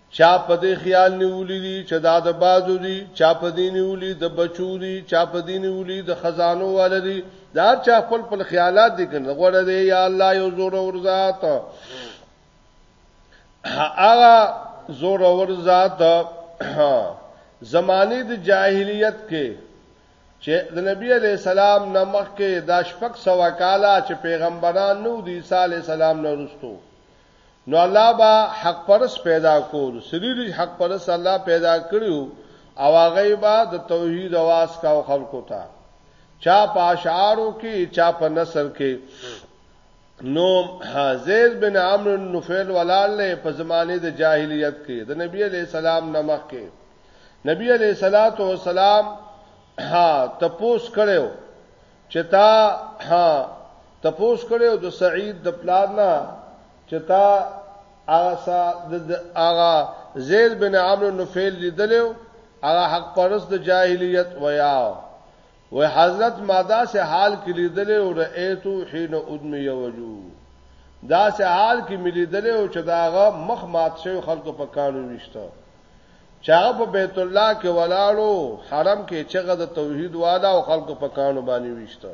چا په دې خیال نیولې دي چې دا د بازو دي چا په دې نیولې د بچو دي چا په دې نیولې د خزانو والدي دا چا خپل خپل خیالات دي کنه غوړه دی یا الله یو زور اور ذات هغه زور اور ذات زمانه د جاهلیت کې چې د نبی علی سلام نمخ کې د شپږ سو کاله چې پیغمبران نو د عیسی علی سلام نه رسټو نو الله با حق پرس پیدا کول سریری حق پرس الله پیدا کړیو او هغه با د توحید आवाज کاو خلکو ته چا په اشعارو کې چا په نثر کې نو زید بن عمرو نفیل ولاله په زمانه د جاهلیت کې د نبی علی سلام نمخ کې نبی علی صلوات و سلام ها تپوس کړو چې تا ها تپوس کړو د سعید د پلار نه چې تا هغه سا د هغه زید بن عمرو نفیل لیدلو هغه حق پرس د جاهلیت ویا و حضرت ماده سه حال کې لیدلې او رئیتو حين ادمی وجو دا سه حال کې ملي دلې او چې داغه مخ مات شوی خلکو په کانو وشته چې هغه په بیت الله کې ولاړو حرم کې چغه د توحید والا او خلکو په کانو باندې وشته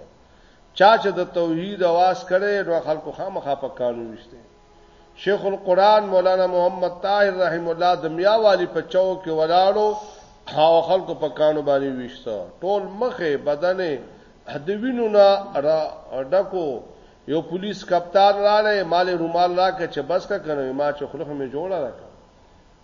چا چې د توحید आवाज کړي نو خلکو خامخا په کانو وشته شیخ القرآن مولانا محمد طاهر رحم الله د میا والی په چاو کې ولاړو او خلکو په کانو باندې وشته ټول مخه بدن هدوینو نه ډکو یو پولیس کپتان رااله مال رومال راکه چې بس کا کنه ما چې خلخ می جوړه راکه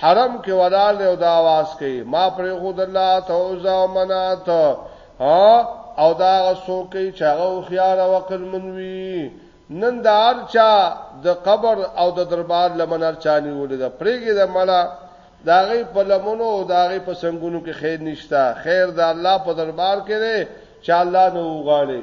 حرم کې ولاړ دی او دا आवाज کوي ما پرې خود الله ته او زو منات او دا غسو کوي چې هغه خيار او عقل منوي نن دا ارچا د قبر او د دربار لمنر چاني ولې دا پرېګي د ملا داغه په لمنو او داغه په سنگونو کې خیر نشتا خیر د الله په دربار کې دی چې الله نو وغاړي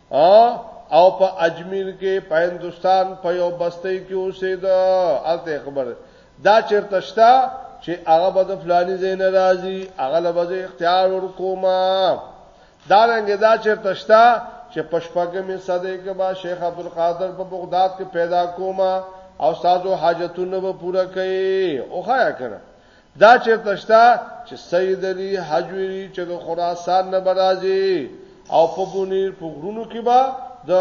او په اجمیر کې په هندستان په یو بستۍ کې اوسېد الته خبر دا چیرته شتا چې هغه به د فلانی ځای نه راځي هغه له به اختیار ورکوما دا رنګ دا چیرته شتا چې پشپګمې صدې کې با شیخ عبدالقادر په بغداد کې پیدا کوما او سازو حاجتونه به پوره کړي او خایا کړه دا چېرته شته چې سید علي هجویري چې د خراسان نه به راځي او په بونیر په غرونو کې به د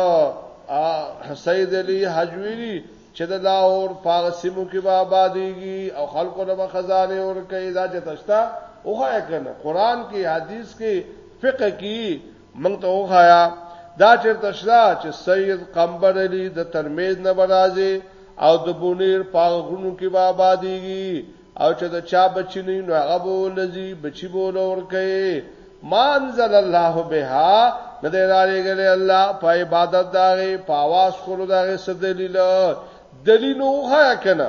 سید علي هجویري چې د لاهور په هغه سیمو کې به آبادېږي او خلکو له به خزانې ورکوي دا چېرته شته وښایه که نه قرآن کې حدیث کې فقه کې مونږ ته وخایا دا چرته شلا چې سید قمبر علی د ترمیز نه برازي او د بونیر پاغونو کې با آبادیږي او چې د چا بچی نه نو هغه بولځي بچی بول اور کوي مانزل الله بها نه دی راغلی الله په عبادت داغه په आवाज کولو داغه څه دلیل دلیل وخایا کنه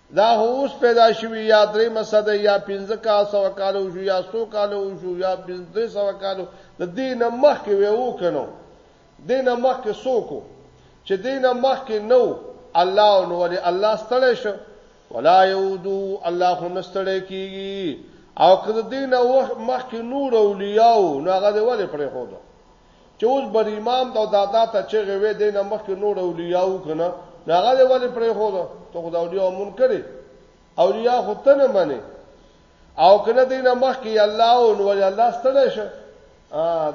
دا هوس پیدا شوی یا درې مسده یا 15 کا سو کالو شو یا 100 کالو شو یا 300 کالو د دینه مخ کې ویو کنو دینه مخ کې سوکو چې دینه مخ کې نو الله نو ولې الله ستړی شو ولا یودو الله هم ستړی کیږي او کله دینه مخ کې نور اولیاء نو هغه ولې پرې هوده چې اوس بر امام ته او دادا ته چغې وې دې نه مخکې نور اولیاء وکنه نو هغه دې ولې پرې خو ده ته خدای اولیاء منکرې اولیاء خو ته نه منې او کنه دې نه مخکې الله او نو الله ستړی شه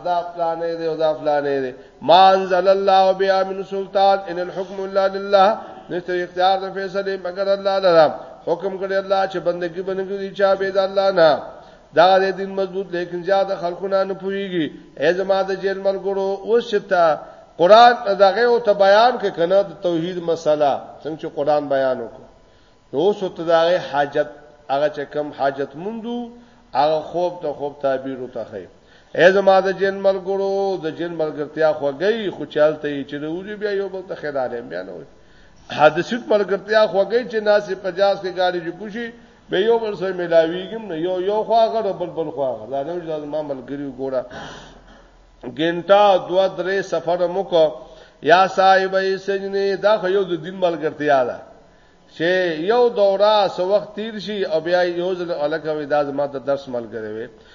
دا فلانې دی او دا فلانې دی ما انزل الله بیا من سلطان ان الحكم الا لله نشته اختیار د فیصله مگر الله لرا حکم کړی الله چې بندگی بنګي چا به د الله نه دا د دین مضبوط لیکن زیاد خلقونه نه پويږي ای زما د جیل ملګرو اوس چې تا قران دغه او ته بیان کې کنه د توحید مسله څنګه چې قران بیان وکړو نو اوس ته دغه حاجت هغه چې کم حاجت مندو هغه خوب ته خوب تعبیر وته خي ای زما د جن ملګرو د جن ملګرتیا خوګي خو چالتې چې وروځي بیا یو بل ته خیر عالم بیا نه وي حادثت ملګرتیا خوګي چې ناسې 50 کې ګاډي جوړ شي به یو بل سره ملاویږم نه یو یو خواغه بل بل خواغه دا نو چې ما ملګری ګوره ګنټا دو درې سفر موکو یا صاحب سجنه دا خو یو د دین ملګرتیا ده چې یو دوره سو وخت تیر شي او بیا یو ځل الکه وې دا زما د درس ملګری وي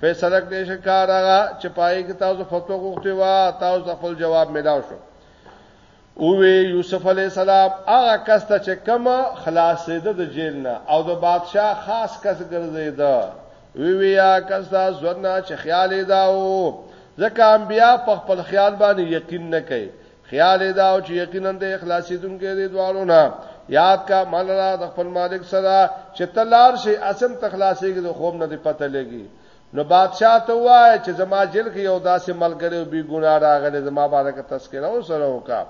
فیصله کړی شي کار هغه چې پای کې تاسو فتوا غوښتي وا تاسو خپل جواب ملاو شو او وی یوسف علی السلام هغه کس ته چې کوم خلاصېده د جیل نه او د بادشاه خاص کس ګرځیدا وی وی یا کس دا ځنه چې خیال داو ځکه انبیا په خپل خیال باندې یقین نه کوي خیال دا او چې یقینا د اخلاصي دونکو دې دوالو نه یاد کا ملرا د خپل مالک سره چې تلار شي اسم تخلاصي کې د خوب نه دی پته لګي نو بادشاہ ته وای چې زما جل کې یو داسې ملګری بي ګنا راغلی زما باندې کا تذکرہ او سره وکا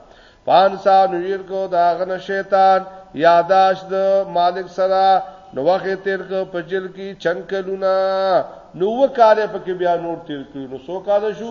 پانسا نویر کو دا غن شیطان یاداش د مالک سره نو وخت تیر کو په جل کې چنکلونه نو وکاله پکې بیا نور تیر کړو نو سو کاله شو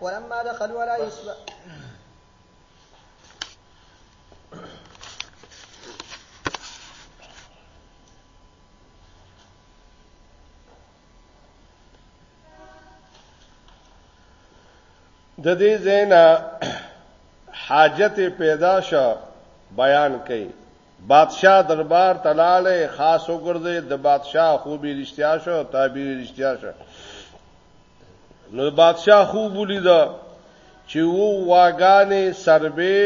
ولما دخلوا على يوسف د دې زینا حاجت پیدا شو بیان کړي بادشاہ دربار تلاله خاص وګرځي د بادشاہ خوبي رښتیا شو تعبیر رښتیا شو نو د بادشاه خوب ولید چې وو واګانې سربې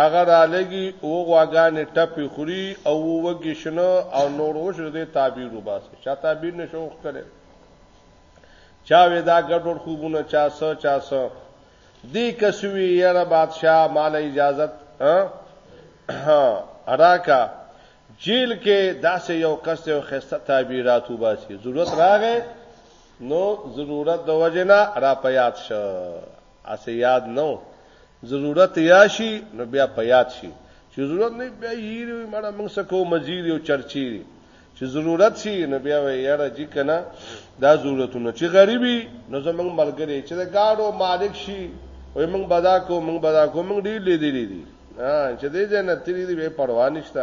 هغه را لګي او واګانې ټپې خوري او وګي شنو او نور وشو دې تعبیر وباسي چا تعبیر نشو کړي چا ودا ګډوډ خوبونه چا سو چا سو دې کسوی یره بادشاہ مال اجازت اراکا جیل کې داسې یو کس یو خسته تعبیرات وباسي ضرورت راغې نو ضرورت د وجه نه را په یاد شه اسه یاد نو ضرورت یا شي نو بیا په یاد شي چې ضرورت نه بیا یری وي مړه موږ سکو مزیر یو چرچی چې ضرورت شي نو بیا وي یاره جی کنه دا ضرورتونه چې غریبي نو زمنګ ملګری چې د گاډو مالک شي وي موږ بدا کو موږ بدا کو موږ ډیر لیدلې دي ها چې دې نه تری دې پروا نشته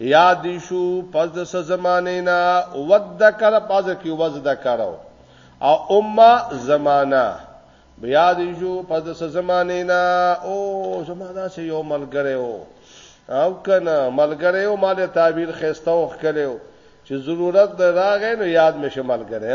یاد دی شو پس د څه زمانه نه وذکر پس کی وذکر او امه زمانہ بیا دی شو پس د څه زمانه نه او زمانہ سه یو ملګری او او کنه ملګری او مال تعبیر خسته وخ کړو چې ضرورت راغی نو یاد مشه ملګری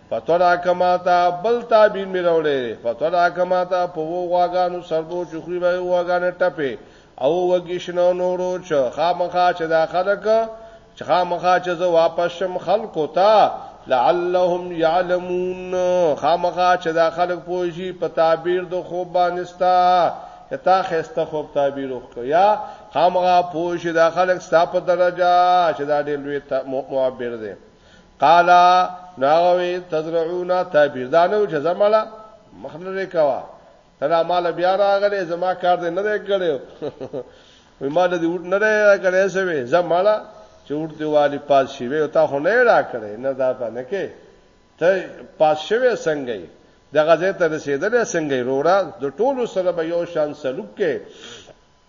فتودا کما تا بل تابین می راولې فتودا کما تا په وو غواګانو سربو چخري وای غواګانې ټپه او وګی شنو نورو چې خامخا چې دا خلک چې خامخا چې زه واپس شم خلکو ته لعلهم يعلمون خامخا چې دا خلک پوجي په تعبیر د خوب باندې ستا کتا خسته خوب تعبیر وکړه یا خامخا پوجي دا خلک ستا په درجه چې دا ډېر لوی معبر دي قالا ناوی تزرعون تعبیر دا نو چې زمړه مخنره کوا ترا مال بیا راغله زما کار دې نه کړو وی مال دې وټ نه راغله سوي زمړه چې وټ دی والی پاس شي وی تا خو نه راکړې نه دا پنه کې ته پاس شوی څنګه د غزې ته رسیدلې څنګه وروړه د ټولو سره به یو شان سلوک کې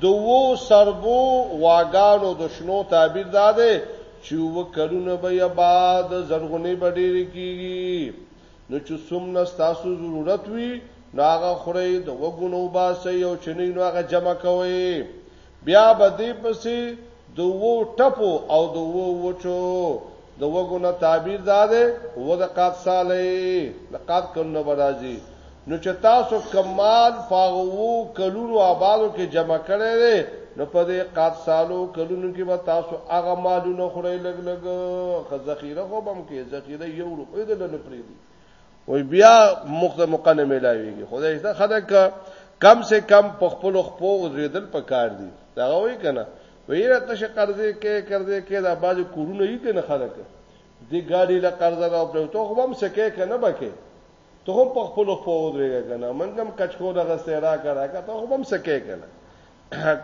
د اوو سربو غواګانو د شنو تعبیر دا دی چې اووه کلونه به یې بعد زرغونې به ډېرې کېږي، نو چې څومره ستاسو ضرورت وي نو هغه خورئ، د وږو نه وباسئ او چنئ نو هغه جمع کوئ، بیا به دې پسې د اوو ټپو او د اوو وچو د وګو نه تعبیر دا دی و د قات ساله د قات کلونه به راځي نو چې تاسو کمال فاغو کلونو آبادو کې جمع کړی دی نو په دې قات سالو کلونو کې به تاسو هغه مالونه خوري لګ لګ خو ذخیره خو بم کې ذخیره یو روپۍ د لنه پرې دي وای بیا مخ د موقع نه ملاويږي خدای دې خدای کا کم سے کم په خپل خپو وزیدل پکار دي دا وای کنه ویره ته شه قرضې کې قرضې کې دا باز کورونه یې کنه خلک دې ګاډي له قرض را او ته خو هم سکه کنه بکه ته هم په خپل خپو وزیږه کنه منګم کچکو دغه سیرا کرا کا ته هم سکه کنه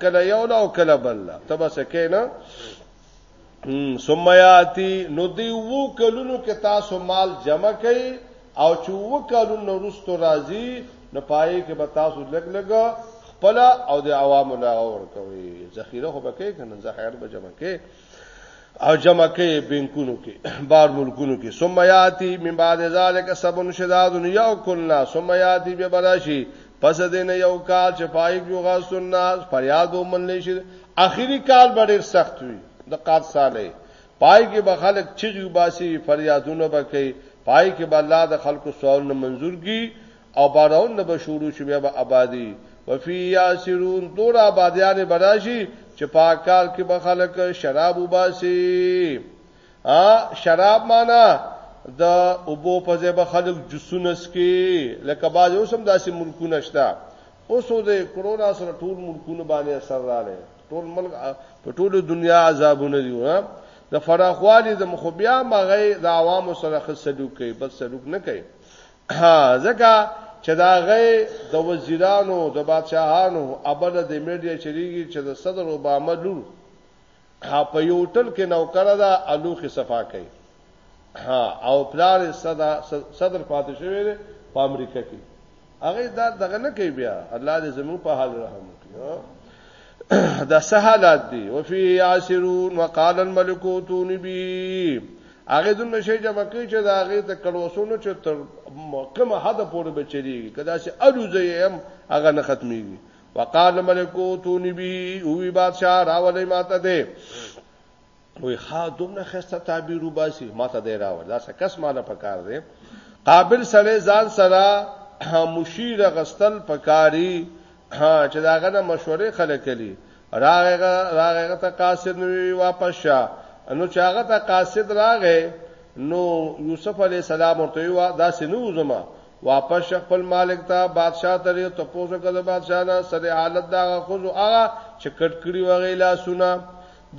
کله یو لا او کله بل لا تبه سکه نه ثم یاتی نو دی وو کلونو کې تاسو مال جمع کړئ او چې وو کلونو وروسته راځي نو پای کې به تاسو لګ لګ خپل او د عوامو لا ور کوي ذخیره خو به کې کنه ذخیره به جمع کې او جمع کوي بینکونو کې بار ملکونو کې ثم یاتی من بعد ذلک سبن شداد یو کلنا ثم یاتی به براشي پس دې نه یو کال چې پای کې غاستون ناس فریاد ومن لشي اخیری کال به ډیر سخت وي د قات صالح پای کې به خلک چیغي باسي فریادونه به کوي پای کې به الله د خلکو سوال نه منزور کی او بارانونه به شروع شي بیا به ابادي وفي یاسرون دور آبادیان براشي چې په کال کې به خلک شراب وباسي ا شراب معنا د اوبو په ځای به خلک جوسونه سکي لکه باز اوسم داسې ملکونه شته اوس د کرونا سره ټول ملکونه باندې اثر راغی ټول ملک په ټول دنیا عذابونه دي ها د فراخوالي د مخبیا مغه د عوامو سره خصلو کوي بس سلوک نه کوي ها ځکه چې دا غي د وزیرانو د بادشاهانو ابل د میډیا چریږي چې د صدر اوباما لور ها په یو ټل کې نوکر ده الوخي صفا کوي ها او پلار صدر صدر پاتې شوی دی په امریکا کې هغه دا دغه نه کوي بیا الله دې زموږ په حال رحم وکړي دا سهالات دي وفي ياسرون وقال الملك اوتوني به هغه دومره شی جمع کوي چې دا هغه ته کړوسونو چې تر کومه حد پورې بچریږي کدا چې الوزه یې هم هغه نه ختميږي وقال ملکو تونی بی وی بادشاہ راولې ماته ده وی ها دومره خسته تعبیر وباسي ماته ده راول دا څه کس مال پکار دی قابل سره ځان سره مشیر غستل پکاري ها چې داغه نه مشورې خلک کړي راغه راغه ته قاصد نو واپس شه نو چې هغه ته قاصد راغې نو یوسف علی السلام ورته وا دا سينو زما واپس خپل مالک ته بادشاہ ته لري ته پوسو کده بادشاہ نه سره حالت دا خو هغه چې کټ کړی وغه لا سونه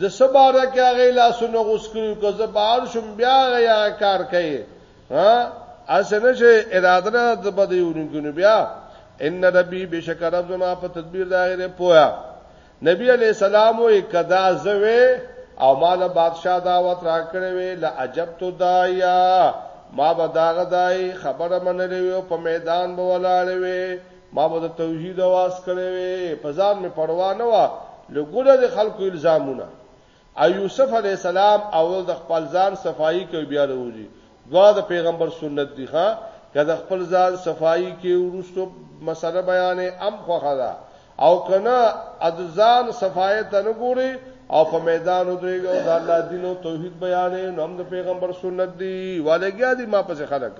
د سباره کې هغه لا سونه غوس کړو که زبار شم بیا هغه کار کوي ها اسنه چې اراده نه د بدی ورونګونو بیا ان ربي بشک رب زما په تدبیر دا غیره پویا نبی علی السلام وې کدا زوی او مال بادشاہ دعوت را کړې وې لا عجب تو دایا ما به داغه دای خبره منلې وې په میدان به ولاړې وې ما به د توحید आवाज کړې وې په ځان می پروا نه و لګوله د خلکو الزامونه او یوسف علیه السلام اول د خپل ځان صفائی کوي بیا روزي دوا د پیغمبر سنت دی ښا که د خپل ځان صفائی کې ورستو مسله بیانې ام خوخه ده او کنه د ځان صفائی ته نه ګوري او په میدان ودرېږي او د الله دین او توحید بیانې نو هم د پیغمبر سنت دی والګیا دی ما پسې خلک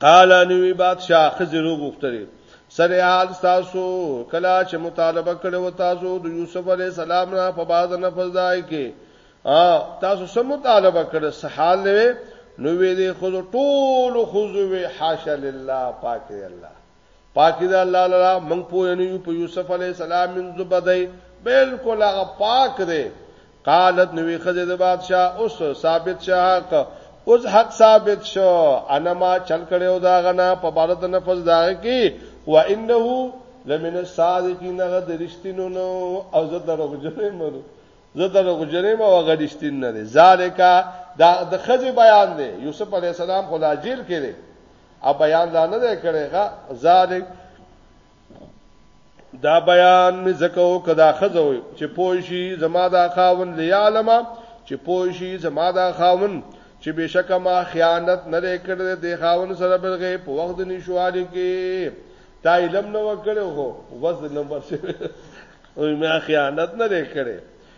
قال نوی بادشاہ خزر غختره سره حال تاسو کلا چې مطالبه کړو تاسو د یوسف علی السلام را په باز نه فزای کې ا تاسو سم مطالبه کړو سحال نو وی دې خود ټول خود وی حاشا لله پاک دی الله پاکی دا الله لرا من پوینیو په یوسف علی السلام من زبدای بالکل هغه پاک دی قالت نوې خزه د بادشاہ اوس ثابت شاق اوس حق ثابت شو انا ما چل کړو دا غنا په بارت نفس دا کی و انه لمن الصادقین غد رشتینو نو او زه درو جره مرو زه درو جره ما وغدشتین نه ذالک دا د خزه بیان دی یوسف علی السلام خدا جیل کړي ا بیان دا نه دی کړی غا ذالک دا بیان می زکو کدا خزو چې پوشي زما دا خاون لیالم چې پوشي زما دا خاون چې بشک ما خیانت نه کړې د خاون سره بلغه په وخت نشواله کې تا علم نه وکړو هو وز نمبر سره او ما خیانت نه کړې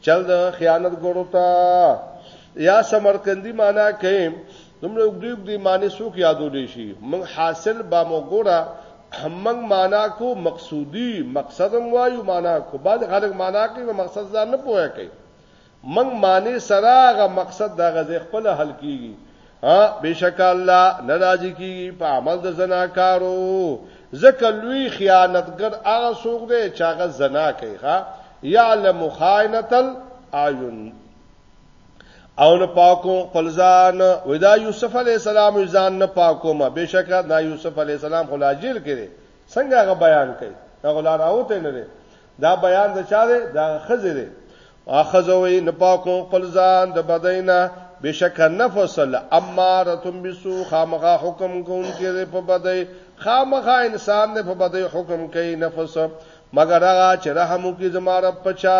چل د خیانت ګورو تا یا سمرقندی معنا کوي دومره وګړي وګړي معنی څوک یادول شي من حاصل با مو ګوره همنګ معنا کو مقصودی مقصدم وایو معنا کو بعد خلک معنا کوي مقصد ځان نه پوهه کوي من معنی سره غ مقصد دا غزه خپل حل کیږي ها بشک الله نه راضی کیږي په عمل د زناکارو ځکه لوی خیانتګر هغه څوک دی چې هغه زنا کوي ها یعلم خائنتل اعین او نه پاکو خپل ځان ودا یوسف علی السلام ځان نه پاکو ما بشک دا یوسف علی السلام خلاجیل کړي څنګه هغه بیان کړي هغه لار اوته نه لري دا بیان د چا دی دا خزه دی اخذوی نپاکو خپل ځان د بدینا بشک نفس امارتم بسو خامخا حکم کوم کې په بدی خامخا انسان نه په بدی حکم کوي نفس مگر هغه چې رحم وکي زماره پچا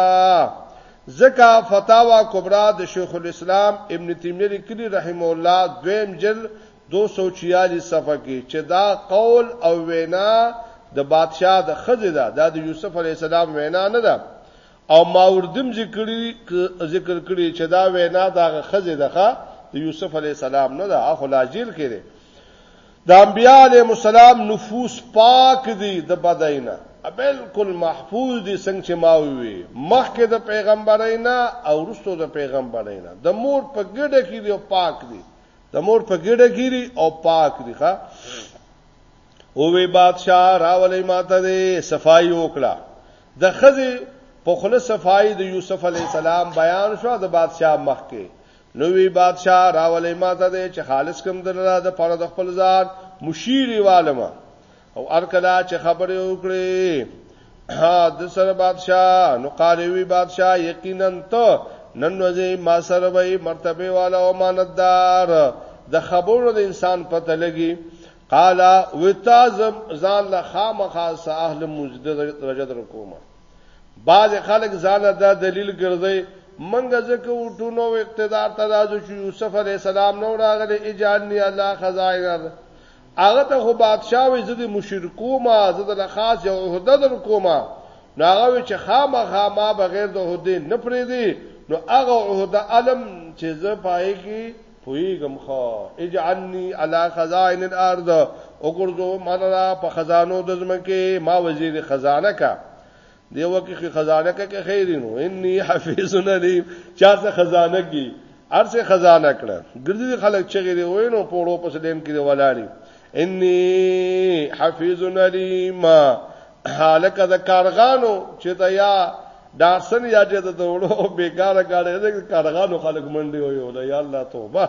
زکا فتاوا کبرا د شیخ الاسلام ابن تیمیه لیکلی رحم الله دویم جل دوه سوه چیالیس صفحه کې چې دا قول او وینا د بادشاه د خزې ده دا د یوسف علی السلام وینا نه ده او ماوردم ذکر ذکر کړی چې دا وینا د خزې ده د یوسف علی السلام نه ده اخو لاجیل کړي د انبیاء علی السلام نفوس پاک دي د بداینا بالکل محفوظ دي څنګه چې ما وی مخکې د پیغمبرینا او وروسته د پیغمبرینا د مور په ګډه کې دی پاک دي د مور په ګډه ګيري او پاک دي ښا او وی بادشاہ راولې ماته دې صفائی وکړه د خزه په خله صفائی د یوسف علی السلام بیان شو د بادشاہ مخ کې نو وی بادشاہ راولې ماته دې چې خالص کم درلا د پاره د خپل ځان مشیر والما او ار کلا چې خبرې وکړي ها د سره بادشاہ نو قاروي بادشاہ یقینا ته نن وځي ما سره وي مرتبه والا او امانتدار د خبرو د انسان پته لګي قال وتا زال لا خامخا اهل مجد رجد رکوما بعض خلک زال دا دلیل ګرځي منګه ځکه وټونو اقتدار ترازو چې یوسف علی السلام نو راغلی اجازه الله خزائن هغه ته خو بادشاه وي زه د مشرکو ما زه د لخاص یو عہده در کوما نو هغه وی چې خامخا ما بغیر د عہده نه پرې دی نو هغه عہده علم چې زه پای کې پویګم خو اجعلنی علی خزائن الارض او ګرځو مالا په خزانو د زمکه ما وزیر خزانه کا دی وکه خې خزانه کې خیرینو انی حفیظ علیم چا څه خزانه کی ارسه خزانه کړه ګرځي خلک چې غیر وینو پوړو پس لین کې ولاړی انی حفیظ علیم حالک د کارغانو چې دا یا داسن یا چې ته وړو بیګاره کارې د کارغانو خلک منډي وي ولا یا الله توبه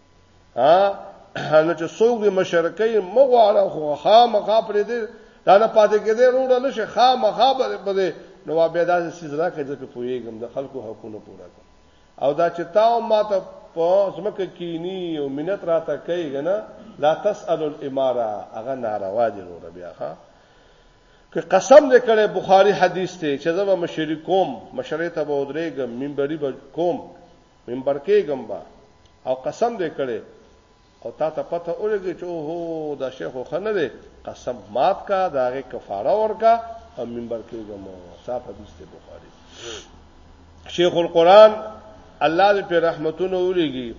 ها نو چې څوک دې مشرکې مغواړه خو خامخا پرې دې دا نه پاتې کېدې روړه نشه خامخا به دې نو بیا دا سیز راکې چې پوېګم د خلکو حقونه پوره کړ او دا چې تاو ماته په زمکه کینی او منت راته کوي کنه لا تسأل الاماره هغه ناروا دي روړه بیا ها که قسم دې کړي بخاری حدیث ته چې زما مشرکوم مشرې ته به ودرېګم منبري به کوم منبر کېږم با او قسم دې کړې او تا ته پته ولګي چې هو دا شیخ خو نه دی قسم مات کا دا غي کفاره ورکا او منبر کېږم صاحب حدیث ته بخاری شیخ القرآن الله دې په رحمتونو ولېږي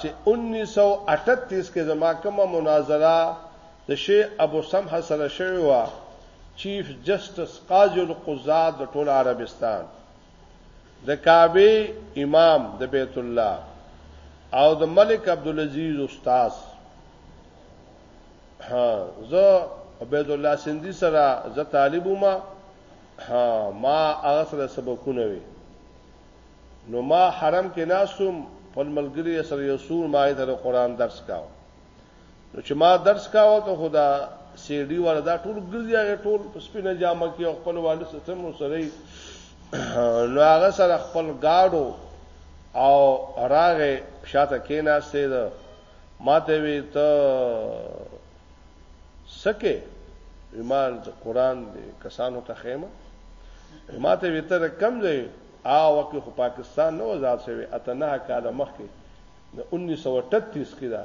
چې 1938 کې زما کومه مناظره د شیخ ابو سمح سره شوی و چیف جسټس قاضي القضات د ټول عربستان د کعبه امام د بیت الله او د ملک عبدالعزیز استاد ها زه عبد الله سندي سره زه طالب ما ها ما هغه سره سبقونه وی نو ما حرم کې ناسوم په ملګری سره یو سور ما ته قرآن درس کاوه نو چې ما درس کاوه ته خدا سیډي ولا دا ټول ګرځي هغه ټول په سپینه جامه کې خپل والد سره مو سره نو هغه سره خپل گاډو او راغه شاته کیناسته ده ماته وی ته سکه ایمان ته قران دی کسانو ته خیمه ماته وی ته کم ځای آ وخت خو پاکستان نو آزاد شوی اته نه کاله مخکې 1938 کې دا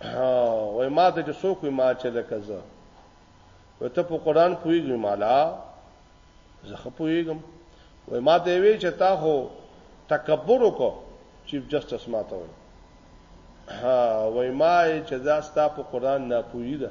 وای ما ته چې څوک ما چې لکه زه وای ته په قران پوېږي مالا زه خو پوېږم وای ما ته وی چې تا هو تکبر وکړو چیف جسټس ما ته وای ها وای ما چې دا ستا په قران نه پوېږي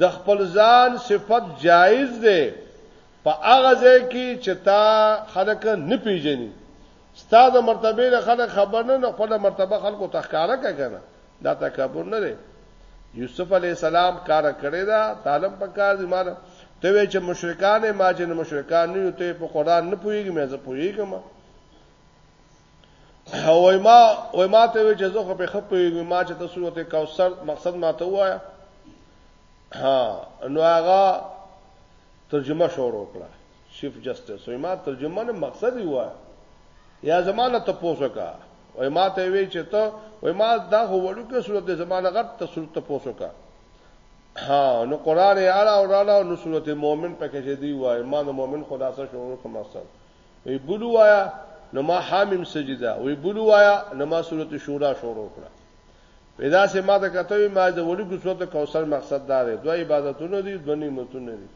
د خپل ځان صفت جایز دی په هغه ځای کې چې تا خلک نه پیژني ستا د مرتبه له خلک خبر نه نه خپل مرتبه خلکو تخکاره کنه دا تکبر نه دی یوسف علی السلام کار کړی دا طالب په کار دی مال ته وی چې مشرکان ما چې مشرکان نه یو ته په قران نه پویږي مې زه پویږم وای ما وای ما ته چې زه خو په خپې ما چې تاسو ته کوثر مقصد ما ته وایا ها نو هغه ترجمه شروع کړه چیف جسټس وای ما ترجمه نه مقصد یې وایا یا زمانه ته پوسوکا وای ما ته وی چې ته وای ما دا هو وړو کې صورت زمانه غټ ته صورت ته پوسوکا ها نو قران یې اړه او راړه نو سورته مؤمن پکې چې دی وای ما د مؤمن خدا سره شروع کوم اصل وی بلو وایا نو ما حامیم سجده وی بلو وایا نو ما سورۃ شورا شروع کړه پیدا سه ما ته کته ما د وړي کو سورۃ کوثر مقصد دا دی دوه عبادتونه دي دوه نعمتونه دي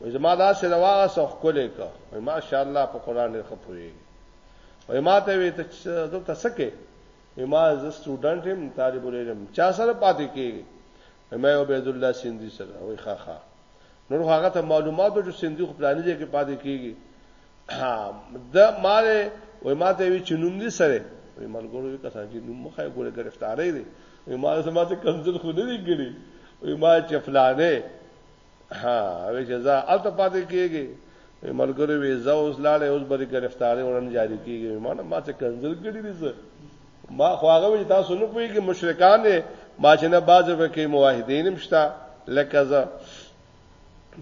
وی زما دا سره واغه سخ کولې کا وی ماشاءالله په قران خپوي وی ما ته وی ته ته سکه وی ما ز سټوډنټ هم طالب العلم چا سره پاتې کیږي امای عبید الله سیندی سره وای خا خا نور هغه ته معلومات چې سیندی خو پلانې ځای کې پاتې کیږي د ماره وای ماته وی چې نوم دې سره وای ملګرو یو کسان چې نوم مخه ګوره گرفتارې دي وای ما سماته کمزل خو نه دی ګړي وای ما چې فلانه ها وی جزا الته پاتې کیږي ملګری وی زه اوس لاړې اوس بری گرفتاری ورن جاری کیږي ما نه ما څه کنزل کړی دي زه ما خو هغه وی تاسو نه پوهیږئ مشرکان نه ما چې نه باز وکي موحدین مشتا لکه زه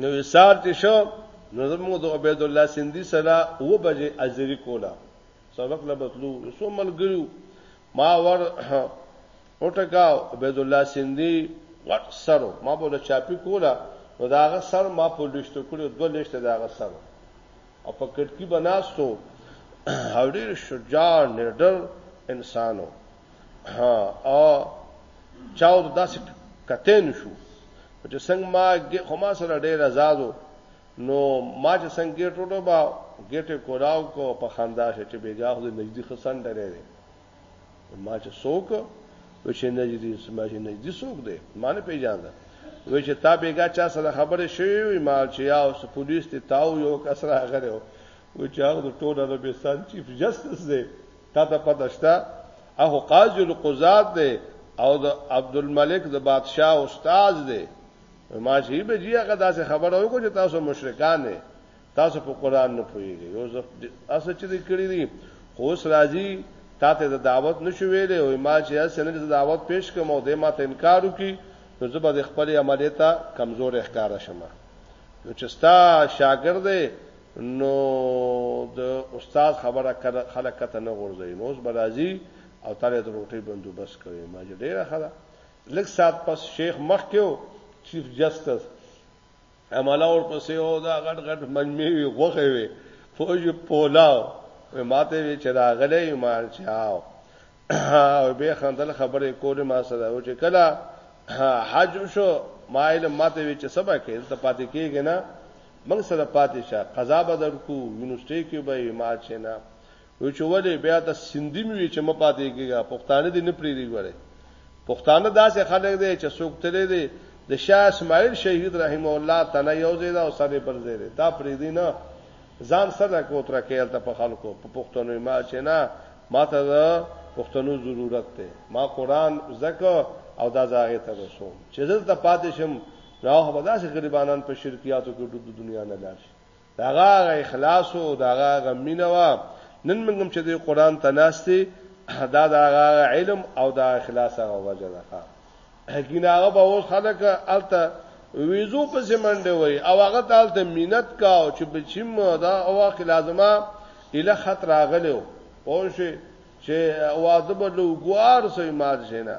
نو سار چې شو نو زموږ د عبد الله سیندی سره و بجې اجری کولا سبق لبتلو سو ملګریو ما ور وټکاو عبید الله سیندی غټ سر و ما به له چاپی کوله نو د هغه سر ما په لښتو کړو دوه لښته د هغه سر او په کټکی به ناستو او ډیر شجاع نډر انسانو ها او چاو داسې کته نشو چې څنګه ما خو ما سره ډیر آزادو نو ما چې څنګه ګټو ته با ګټه کولاو کو په خندا شې چې بیګاه د نږدې خسن ډرې ما چې څوک و چې نجدي ما چې نجدي څوک دی ما نه پیژاندل و چې تا بیګا چا سره خبرې شوې وي ما چې یا اوس پولیس ته تاو یو کس راغلی و و چې هغه د ټول عربستان چیف جسټس دی تا ته پته شته هغه قاضي القضات دی او د عبدالملک د بادشاه استاد دی ما چې به جی هغه داسې خبره وکړه چې تاسو مشرکان نه تاسو په قران نه پوهیږئ یو ځخ اسه چې دې کړی دي خو اوس راځي تا ته د دعوت نشو ویلې او ما چې اسنه د دعوت پیش کوم او د ما ته انکار وکي نو زه به خپل عملیه ته کمزور احکار شم نو چې ستا شاګرد نو د استاد خبره کړه خلک کته نه غورځي نو اوس برازي او تاله د روټي بندوبست کوي ما ډیره خلا لږ سات پس شیخ مخ کېو چیف جسټس املا اور پسې او دا غټ غټ منمه وی غوخه وی فوج پولاو ماته وی چې دا غلې ایمان چاو او به خندل خبرې کولې ما سره او چې کله حج شو ما علم ماته وی چې سبا کې ته پاتې کېږي نه موږ سره پاتې شه قضا بدر کو یونیورسيټي کې به ما چې نه وی چې ولې بیا ته سندی مې وی چې م پاتې کېږه پښتانه دې نه پریری ګوره پښتانه داسې خلک دی چې څوک تللی دی د شاه اسماعیل شهید رحم الله تنه یو ځای دا او سره بل ځای دی تا پرې دی نه ځان سره کوتره کېل ته په خلکو په پښتنو ما چې نه ما ته د پښتنو ضرورت دی ما قران زکه او دا ځای ته رسوم چې زه ته پاتې شم راو به داسې غریبانان په شرکیاتو کې د دنیا نه لاړ شي دا هغه اخلاص او دا هغه مینه وا نن موږ هم چې د قران ته ناشتي دا دا هغه علم او دا اخلاص هغه وجه ده ګیناغه به اوس خلک الته ویزو په سیمنډه وای او هغه تالته مینت کا او چې بچیم دا او واخ لازمه اله خطر راغلو او شي چې واده به لوګوار سوی مال شنه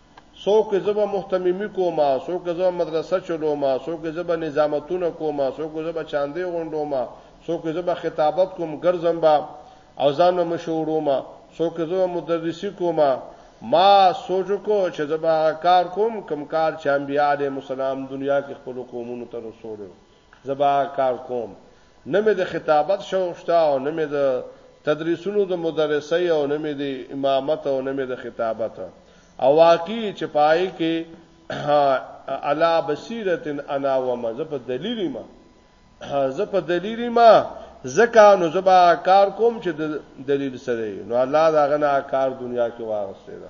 څوک زه به مهتممي کوم، څوک زه به مدرسه چلوم، څوک زه به نظامتونه کوم، څوک زه به چاندې غونډوم، څوک زه به خطابت کوم، ګرځم به او ځان به مشهوروم، څوک زه به مدرسي کوم، ما سوچ وکړ چې زه به هغه کار کوم کوم کار چې انبياء عليهم السلام دنيا کې خپلو قومونو ته رسولی وو، زه به هغه کار کوم. نه مې د خطابت شوق شته او نه مې د تدریسونو د مدرسۍ او نه مې د امامت او نه مې د خطابت. او واقعي چې په هغې کې علی بصیرة انا ومن، زه په دلیل یم، زه په دلیل یم، ځکه نو زه به هغه کار کوم چې د دلیل سره وي. نو الله د هغه نه هغه کار دنیا کې واخیستی دی.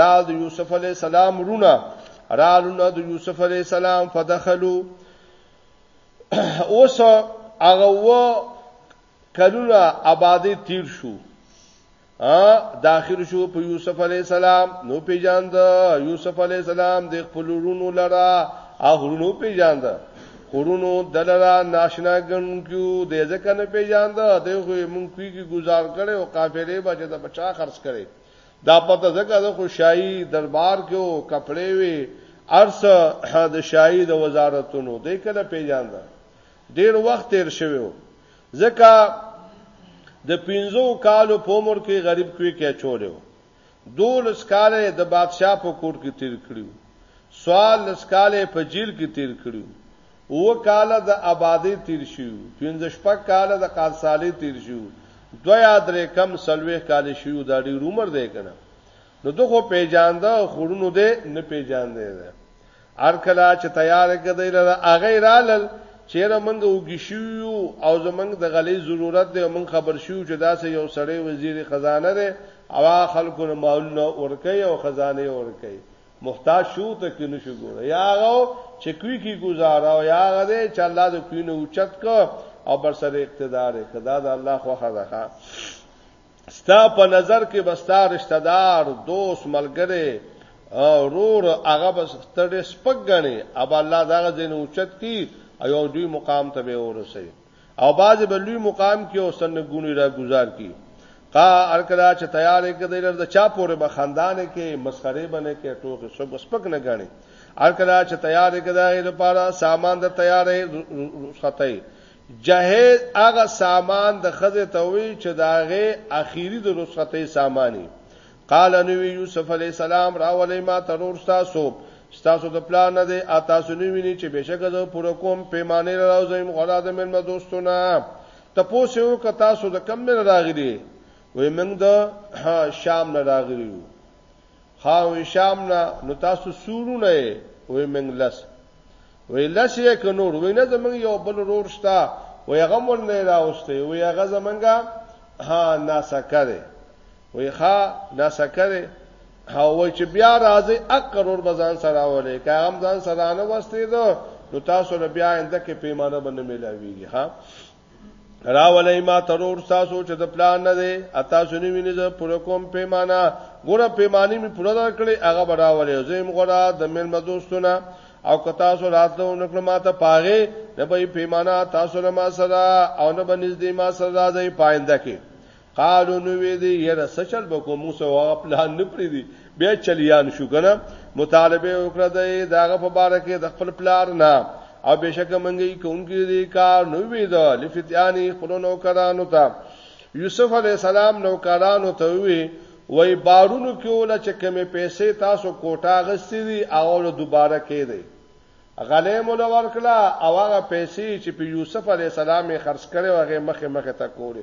رال د یوسف علی السلام رونه رالونه د یوسف علی السلام فدخلو اوس هغه و کلونه آبادی تیر شو ا داخل شو په یوسف علی السلام نو پیجاند یوسف علی السلام د خپل رونو لرا اغرونو پیجاند خورونو دلرا ناشنا ګن کیو د ځکه نه پیجاند د خو مونږ کیږي گزار کړي او قافلې بچه د بچا خرڅ کړي دا پته ځکه د خوشحالي دربار کې او کپړې وي ارس د شاهي د وزارتونو د کله پیژاند ډیر وخت تیر شوو ځکه د پینزو کالو په عمر کې غریب کوي کې چولیو دول سکاله د بادشاہ په کور کې تیر کړیو سوال سکاله په جیل کې تیر کړیو اووه کاله د ابادۍ تېر شوي وو، پنځه شپږ کاله د قادسالۍ تېر شوي وو، دوه يا درې کم څلوېښت کاله شوي وو، دا ډېر عمر دی که نه؟ نو ده خو پېژانده، خو ړوند دی نه پېژاندی دی. هر کله چې تيار کېدی له هغه يې رالل، چې يره موږ وږي شوي يو او زموږ د غلۍ ضرورت دی او موږ خبر شوي يو چې داسې يو سړی وزير خزانه دی او هغه خلکو نه مالونه ورکوي او خزانه يې ورکوي، محتاج شو ته کې نشو ګوره یا غو چې کوي کی گزاره او یا غره چې الله د کوی نه اوچت کو او بر سره اقتدار کدا د الله خو خدا ستا په نظر کې بستا رشتہ دار دوست ملګری او رور هغه بس تر سپګ غني اب الله دا غزنه اوچت کی او دوی مقام ته به ورسي او بعضې به لوی مقام کې او سن ګونی را گزار کی قا ارکدا چې تیار کې د لر د چا پورې به خاندان کې مسخره بنه کې ټوکې سب سپک نه غاڼي ارکدا چې تیار کې دا غیر لپاره سامان د تیارې رخصتای جهیز هغه سامان د خزه توي چې داغه اخیری د رخصتای سامانی قال نوی یوسف علی السلام راولې ما ترور تاسو تاسو د پلان نه دی تاسو نو ویني چې بشک زه پوره کوم پیمانه راوځم غلا د من دوستونه تپوسه یو ک تاسو د کم نه راغلی وې موږ د شام نه راغلی یو خاو شام نه نو تاسو سورو نه وې موږ لس وې لس یې ک نور وې نه زمنګ یو بل رور شتا وې غمون نه راوسته وې هغه زمنګا ها ناسکه ده وی ښا دا سکه دی او وای چې بیا راځي اکر ور بزان سره ولې که هم ځان سره نه وستې دو نو تاسو له بیا انده کې پیمانه باندې ملاویږي ها راولې ما ترور تاسو چې د پلان نه دی اتا سنې ویني زه پر کوم پیمانه ګوره پیمانی می پوره درکړي هغه براولې زم غره د مل مدوستونه او که تاسو راتلو نکړه ما ته پاغه نه به پیمانه تاسو نه ما سره او نه به نږدې ما سره راځي پاینده کې قالو نو وی دی یره سچل بکو موږ سو هغه پلان نه پری دی بیا چلیان شو کنه مطالبه وکړه د داغه په باره کې د خپل پلار نه او بشک منګي کونکي دی کار نو وی دا لفتیانی خپل نو کرانو ته یوسف علی السلام نو کرانو ته وی وای بارونو کې ولا چې کمې پیسې تاسو کوټه غستې دي او له دوباره کې دی غلې مول ورکړه او هغه پیسې چې په یوسف علی السلام خرڅ کړي هغه مخه مخه تا کولې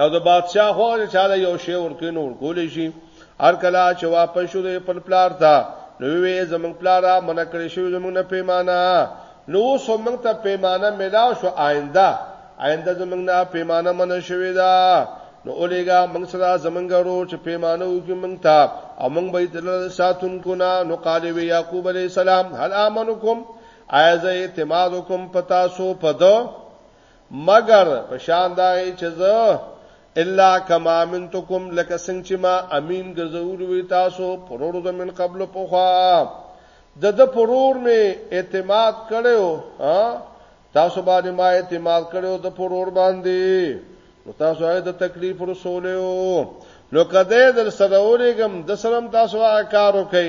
او د بادشاہ خو چې چاله یو شی ورکینو ورکول شي هر کله چې واپس شو د خپل پلار ته نو وی زمون پلار منع کړی شو زمون نه پیمانه نو سمون ته پیمانه ملاو شو آینده آینده زمون نه پیمانه منع شوی دا نو اولېګا موږ سره زمونږ ورو چې پیمانه وکي موږ ته او موږ به تل ساتون کو نه نو قال وی یعقوب علی السلام هل امنکم ایزه اعتماد کوم پتا سو پدو مگر په شان دا چې زه الا کما منتکم لکه څنګه چې ما امین ګرځول وی تاسو پرورو د من قبل پوخا د د پرور می اعتماد کړو ها تاسو باندې ما اعتماد کړو د پرور باندې نو تاسو هغه د تکلیف رسولیو نو کده در سره اورېګم د سلام تاسو هغه کار وکړي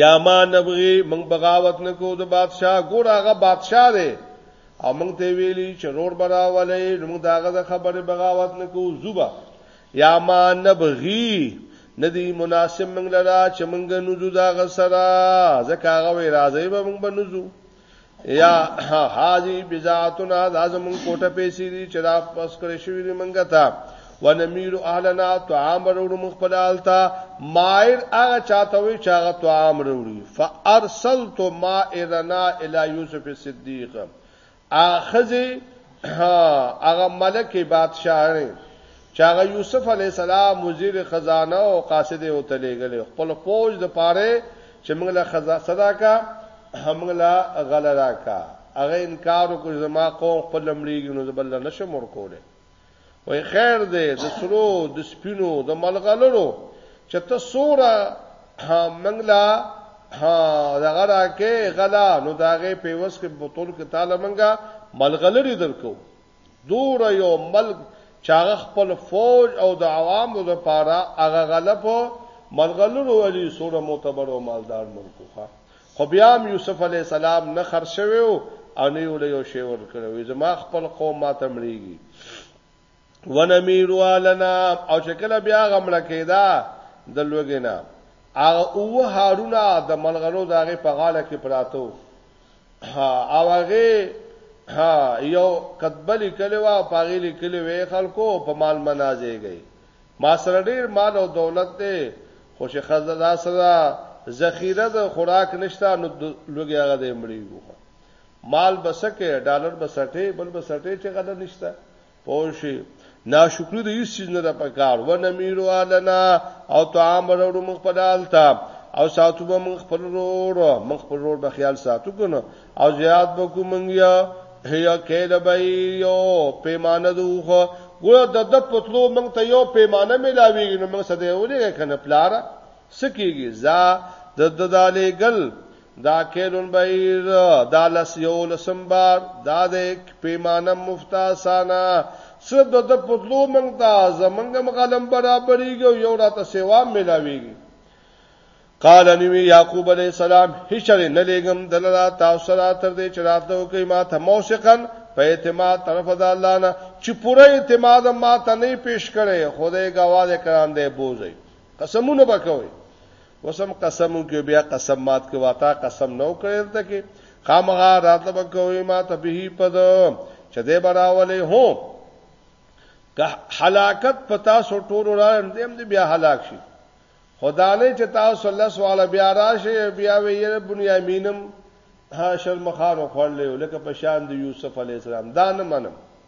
یا ما نبغي موږ بغاوت نکو د بادشاہ ګور هغه بادشاہ دی او موږ ته ویلی چې رور براولې موږ داغه د خبره بغاوت نکو زوبا یا ما نبغي ندی مناسب موږ لرا چې موږ نوزو داغه سره ځکه هغه راځي به موږ بنوزو یا هاذی بذاتنا لازم کوټه پیسې دي چې دا پس کړی شوی دی منګه تا ونمیر اهلنا طعام وروړو مخبل التا مایر هغه چاته وی چې هغه طعام وروړي فارسلت مائرنا الی یوسف الصدیق اخذ هغه ملک بادشاہ چې هغه یوسف علیه السلام وزیر خزانه او قاصد یې وته لېږلی خپل فوج د پاره چې موږ له خزا صدا کا موږ له غله را کا هغه انکار وکړ زما قوم خپل لمړیږي نو زبل نه شم ورکوله وای خیر دې د سرو د سپینو د ملغلرو چې ته سوره منګلا ها دغه راکه غلا نو داغه پیوس کې بوتل کې تعالی منګه ملغلری درکو دوره یو ملک چې هغه خپل فوج او د عوامو لپاره هغه غلب ملغلرو ولی سوره معتبر او مالدار ملکو ښه خو بیا هم یوسف علی السلام نه خرڅ شوی او نه یو یو شی ور کړو زما خپل قوم ما تمړیږي ونمیروا لنا او چې کله بیا غمړه کېدا د لوګینا هغه او هارونه د ملغلو داغه په غاړه کې پراتو او هغه یو کتبه لیکلی و پاغي لیکلی وی خلکو په مال منازېږي ما سره ډیر مال او دولت دی خو چې خزه دا سره ذخیره د خوراک نشته نو لوګي هغه د امړي وو مال بسکه ډالر بسټه بل بسټه چې غل نشته پوشي ناشکری د هیڅ چیز نه ده پکار و نه میرو علنا او طعام وروړو مخ په دالتا او ساتو به مخ پر رور مخ پر رور به خیال ساتو کنه او زیات به کو منګیا هيا کېل به یو پیمانه دوخه ګوره د د پتلو مونږ ته یو پیمانه ملاویږي نو مونږ سده ولې کنه پلار سکیږي زا د ددالې ګل دا کېلون بعیر دا لس یو لسم بار دا د پیمانه مفتا سانا څه د د پتلو منګ دا زمنګ مغلم برابرېږي یو راته سیوا ملاويږي قال نبی یعقوب علی السلام هیڅره نه لګم دلرا تاسو را تر دې چې راته وکي ما ته موثقن په اعتماد طرف د الله نه چې پوره اعتماد ما ته نه پیش کړي خدای گواذ کرام دې بوزي قسمونه وکوي اوس هم قسم وکي بیا قسم مات کې واتا قسم نو کړی درته کې خامغه راتله بکوي ما ته به پد چې دې براولې هو که حلاکت پتا سو ټول را اندیم دې بیا حلاک شي خدانه چې تاسو صلی الله سواله بیا راشه بیا ویره بنیامینم ها شرمخانو خړلې لکه په شان د یوسف علی السلام دا نه منم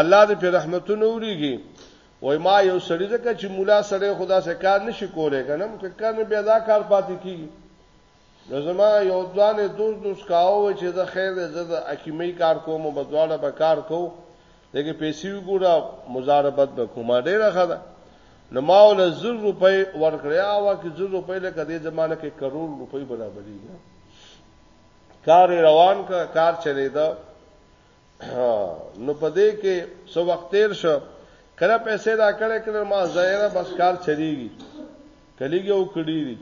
الله دې په رحمتونو وريږي وای ما یو سړی ځکه چې مولا سره خدا سره کار نشي کولای کنه که کنه بیا دا کار پاتې کیږي نو زما یو ځوان دوست دوست کاوه چې زه خیر زه د حکیمي کار کوم او بدواله به کار کوم دغه پیسې وګوره مزاربت به کوم ډیره ښه ده نو ما ول 100 روپۍ ورکړې او کې 100 روپۍ له کدي زمانه کې کروڑ روپۍ برابرېږي کار روان کا کار چلیدا نو په دې کې سو وخت تیر شو کله پیسې را کړې کړې ما زایره بس کار چلیږي کلیږي او کړی دي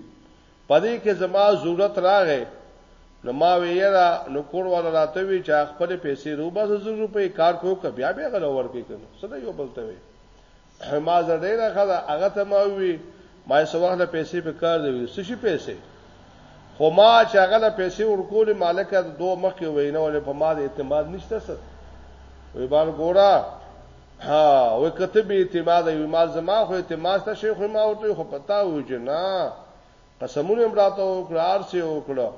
په دې کې زما ضرورت راغې نو ما ویرا نو کور ولا راته وی چې خپل پیسې رو بس زر روپې کار کو ک بیا بیا غلور کې کړو سره یو بلته وی ما زه ډیره خدا هغه ته ما وی ما یې سوغ له پیسې په کار دی ویل څه شي پیسې خو ما چې هغه له پیسې ورکول مالک د دوه مخې وینه ولې په ما د اعتماد نشته څه وی بار ګورا ها او کته به اعتماد وی ما زما خو اعتماد ته شي خو ما ورته خو پتا و چې نه قسمونه امراته وکړه ارسه وکړه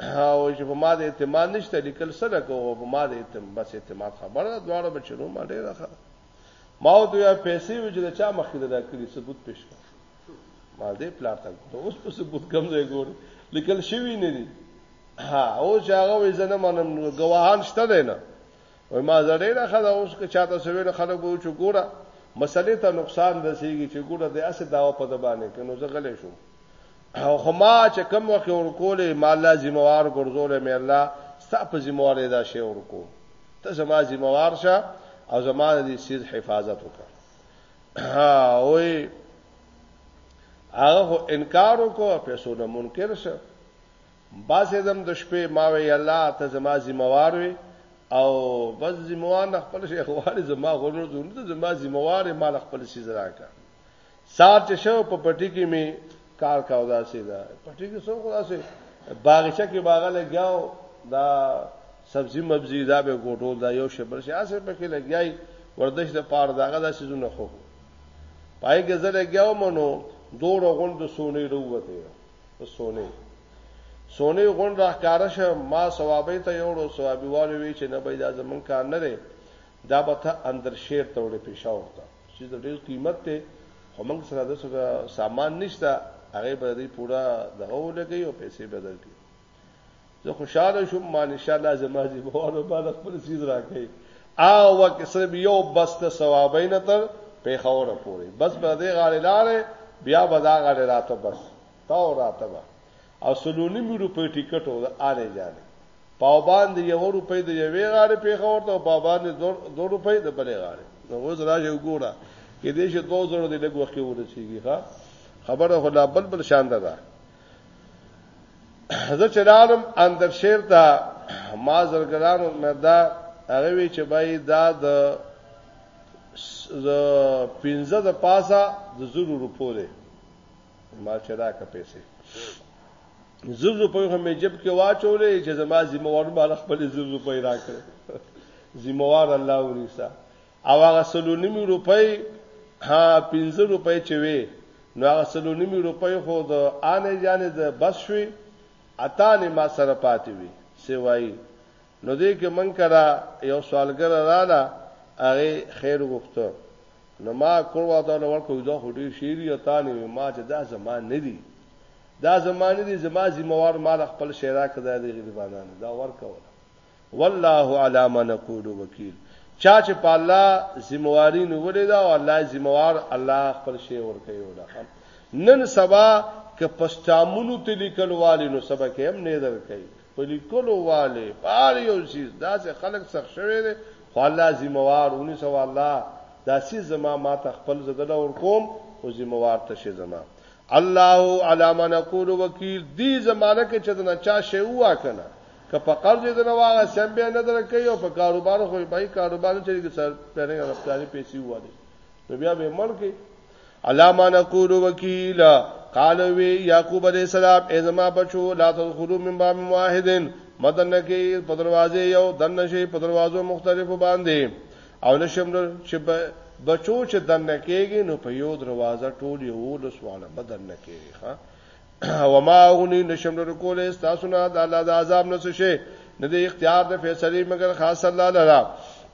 او چې په ما د اعتماد نشته لیکل سره کوو په ما د اعتماد بس اعتماد خبره دواړه بچو ما ډیره خبره ما او دوی پیسې وې چې د چا مخې ته دا کړي ثبوت پېښ کړ ما دې پلار ته اوس په ثبوت کم ځای ګوري لیکل شوی نه دي ها او چې هغه وې زنه منم ګواهان شته دی نه وای ما زړه نه خدا اوس که چاته سوي نه خلک وو چې ګوره مسلې ته نقصان رسیږي چې ګوره د اسه داوا په دبانې کنو زه غلې شوم او خو ما چې کوم وخت ورکولې ما الله ذمہوار ګرځولې مې الله ستا په ذمہوارې دا شی ورکو ته زما ذمہوار شه او زما د سیز حفاظت وکړه اوې هغه انکار وکړو پیسو نه منکر شه باز زم د شپې ما وی الله ته زما ذمہوار وي او بس ذمہوار خپل شیخ واري زما غوړو زونه زما ذمہوار ما خپل سیز راکړه سار چې شو په پټي کې می کار کاو داسې دا پټي کې څو داسې باغچه کې باغ لګیاو دا سبزی مبزی دا به ګوټو دا یو شی بل شی اسه په کې لګیای وردش د پاره داغه داسې زونه خو پای کې زه لګیاو منو دور غوند سونی روته سونی سونی غوند راکاره شه ما ثوابې ته یوړو ثوابي والو وی چې نه بيدا زمون کار نه لري دا به ته اندر شیر ته وړي پیښه ورته چې د ډېر قیمت دی خو موږ سره د څه سامان نشته هغه به دې پورا دغه ولګي او پیسې به درکړي زه خوشاله شوم ما ان شاء الله زما دې بوانو باندې خپل سیز راکړي او وک صرف یو بس ته ثوابین تر په خوره پوري بس به دې غاړي لارې بیا به دا غاړي راته بس تا او راته او سلونیمي روپۍ ټکټ و، د آنې جانې پاوباندې یوه روپۍ د یوې غاړې پېښور ته او پاوباندې دوه روپۍ د بلې غاړې. نو اوس راشه وګوره، کېدای شي دوو زرو دې لږ وخت کې ورسېږي. ښه خبره خو لا بل بل شان ده. زه چې لاړم اندرشیر ته، ما زرګرانو مردا هغه وی چې بای دا د پنځه د پاسه د زرو روپو دی. ما چې راکه پیسې زر روپۍ هم جب کې واچولې چې زما ذمہ وار مال خپل زر روپۍ راکړ ذمہ وار الله ورسا او هغه سلونیمي روپۍ ها 15 روپۍ چې وې نو هغه سلونیمي روپۍ خو د آنې جانې د بس شوي اتانې ما سره پاتې وي سیوای نو دې کې من کرا یو سوالګر رااله هغه خیر غوښته نو ما کړوا ته نو ورکو دا هډي شيری او تانی ما چې دا زما نه دي دا زما نه دي زما ذمہوار مال خپل شیرا کړه د غریبانو دا ورکو والله علی ما نقول وکیل چا چې په الله ذمہواری نو ولې دا او الله ذمہوار الله خپل شی ورکوي ولا نن سبا که پښتامونو ته لیکل والی نو سبا کې هم نه درکې په لیکلو والے په هر یو چیز داسې خلک سخت شوی دی خو الله ذمہوار ونی سو الله داسې زما ما ته خپل زدل اور کوم او ذمہوار ته شي زما الله علی ما نقول وکیل دی زمانہ کې چې دنا چا شی وا کنه که په قرض دې نه واغه سم به نه درکې او په کاروبار خو به کاروبار چې سر پهره رفتاری پیسې واله نو بیا به ملک علاما نقول وکیل قال وی یعقوب علیہ السلام ای زما بچو لا تدخلوا من باب واحد مدن کی په دروازه یو دن شي په دروازو مختلفو باندې او نشم چې بچو چې دن کېږي نو په یو دروازه ټول یو لسواله بدن کېږي ها او ما غنی نشم لر کول استاسو نه د الله د عذاب نه شي نه د اختیار د فیصله مگر خاص الله لرا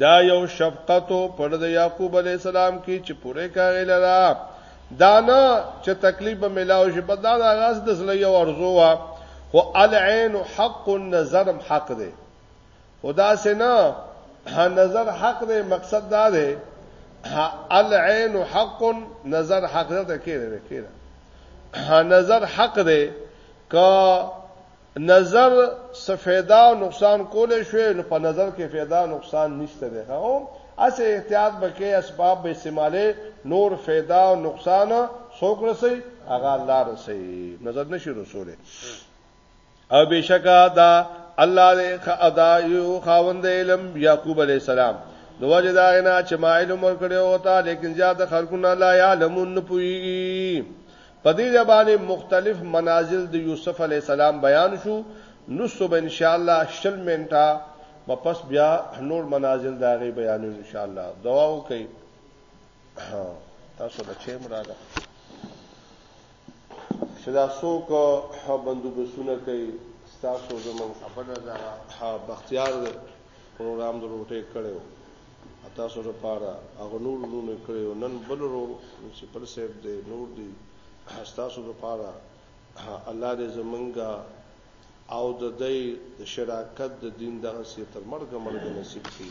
دا یو شفقت پر د یعقوب علی السلام کې چې پوره کاغی لرا دا نه چې تکلیف به ملاو شي په دا د غاز د زړه یو ارزو وا خو العين حق النظر حق دی خدا سے نه نظر حق دی مقصد دا دی العين حق نظر حق دی کېره کېره نظر حق دی کا نظر څه فایده او نقصان کولای شوی نو په نظر کې فایده او نقصان نشته دی خو اسه احتیاط بکې اسباب به استعماله نور فایده او نقصان څوک رسي هغه الله رسي نظر نشي رسوله او بشکا دا الله دې خدا یو خاوند علم یعقوب علی السلام نو وجه دا نه چې ما علم ورکړی او تا لیکن زیاد خلقونه لا یعلمون پوی په دې ځای باندې مختلف منازل د یوسف علیه السلام بیان شو، نوستو به ان شاء الله شل منټه به پس بیا نور منازل د هغې بیانوي ان شاء الله دعا وکړئ تاسو له چیم راغله چې دا څوک بندوبستونه کوي تاسو زموږ خبره ده بختیار پروګرام د روټې کړو تاسو لپاره هغه نور نونه کړی او نن بل ورو چې بل صاحب دې نور دی تاسو لپاره الله دې زمونږه او د دې شراکت د دین دغه سي تر مرګ مرګ نصیب کړي